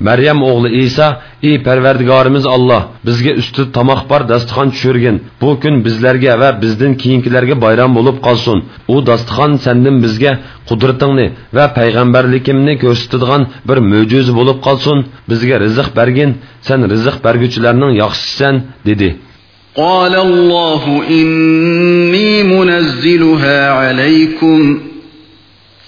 Maryam o'g'li Isa, ey Parvardigorimiz Alloh, bizga usti tomoq bor dasturxon tushirgin. Bu kun bizlarga va bizdan keyingilarga bayram bo'lib qolsin. U dasturxon sendan bizga qudratingni va payg'ambarligimni ko'rsatadigan bir mo'jiza bo'lib qolsin. Bizga rizq bergin, sen rizq berguvchilarning yaxshisisan, dedi. قال الله إني منزلها عليكم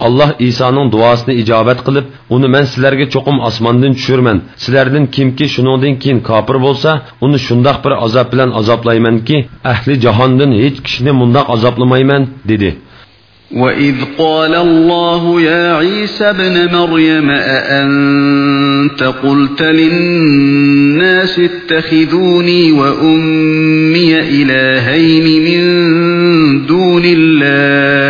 Allah İsa'nın duasını icabet qilib, uni men sizlarga cho'qim osmondan tushirman. Sizlardan kimki shuningdan keyin kofir bo'lsa, uni shundoq bir azob bilan azoblaymanki, ahli jahondan hech kishini mundoq azoblamayman, dedi. وَإِذْ قَالَ اللَّهُ يَا عِيسَى ابْنَ مَرْيَمَ أَأَنْتَ قُلْتَ لِلنَّاسِ اتَّخِذُونِي وَأُمِّيَ إِلَٰهَيْنِ مِن دُونِ اللَّهِ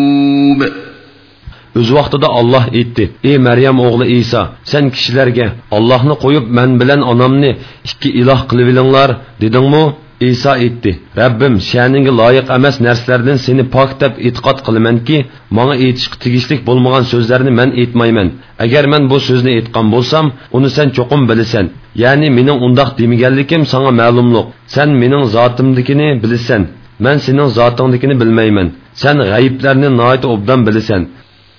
O'z vaqtida olloh aytdi ey maryam o'g'li iso sen kishilarga ollohni qo'yib man bilan onamni ikki iloh qilib olinglar dedingmi iso aytdi rabbim sha'ningga loyiq emas narsalardan seni pok deb e'tiqod qilamanki manga aytishga tegishlik bo'lmagan so'zlarni man aytmayman agar man bu so'zni aytgan bo'lsam uni sen cho'qim bilasan ya'ni mening undoq demaganligim sanga ma'lumliq sen mening zotimdikini bilasan man sening zotingdikini bilmayman sen g'ayiblarni noit obdan bilasan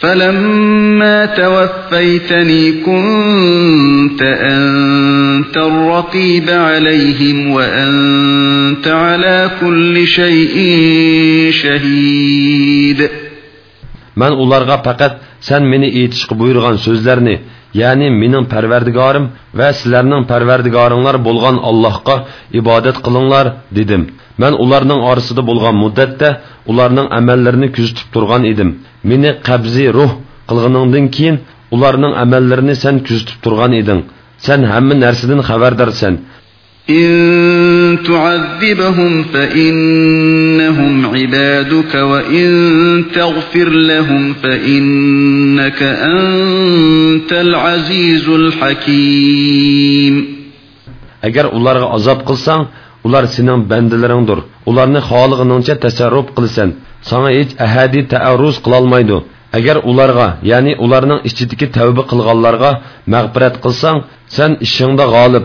فلما توفيتني كنت أنت الرقيب عليهم وأنت على كل شيء شهيد. من أولارغا فقط سن مني إيتشق بيرغان سوزلرني ya'ni mening parvardigorim va sizlarning parvardigoringlar bo'lgan allohga ibodat qilinglar dedim. Man ularning orasida bo'lgan muddatda ularning amallarini kuzatib turgan edim meni qabzi ruh qilganingdan keyin ularning amallarini sen kuzatib turgan eding sen hamma narsadan xabardorsan إن تعذبهم فإنهم عبادك وإن تغفر لهم فإنك أنت العزيز الحكيم agar ularga azob qilsang ular sening bandalaringdir ularni xolig'iningcha tasarruf qilasan sana hech ahadiy taarruz qilolmaydi agar ularga ya'ni ularning ichidagi tavba qilganlarga mag'firat qilsang sen ishingda g'olib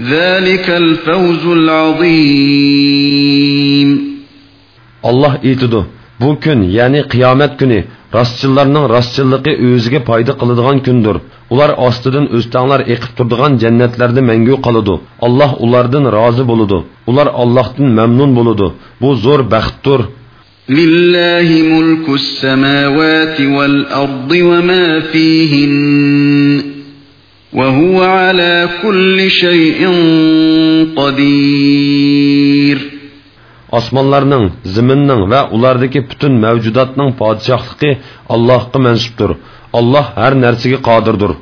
ذلك الفوز العظيم Allah aytidi bu kun ya'ni qiyomat kuni rostchillarning rostchilligi o'ziga foyda qiladigan kundir ular ostidan o'stanglar eqib turadigan jannatlarda mangu qoladi alloh ulardan rozi bo'ladi ular allohdan mamnun bo'ladi bu zo'r baxtdir لله ملك السماوات والأرض وما فيهن وهو على كل شيء قدير osmonlarning ziminning va ulardagi butun mavjudotning podshohligi allohga mansubdir alloh har narsaga qodirdir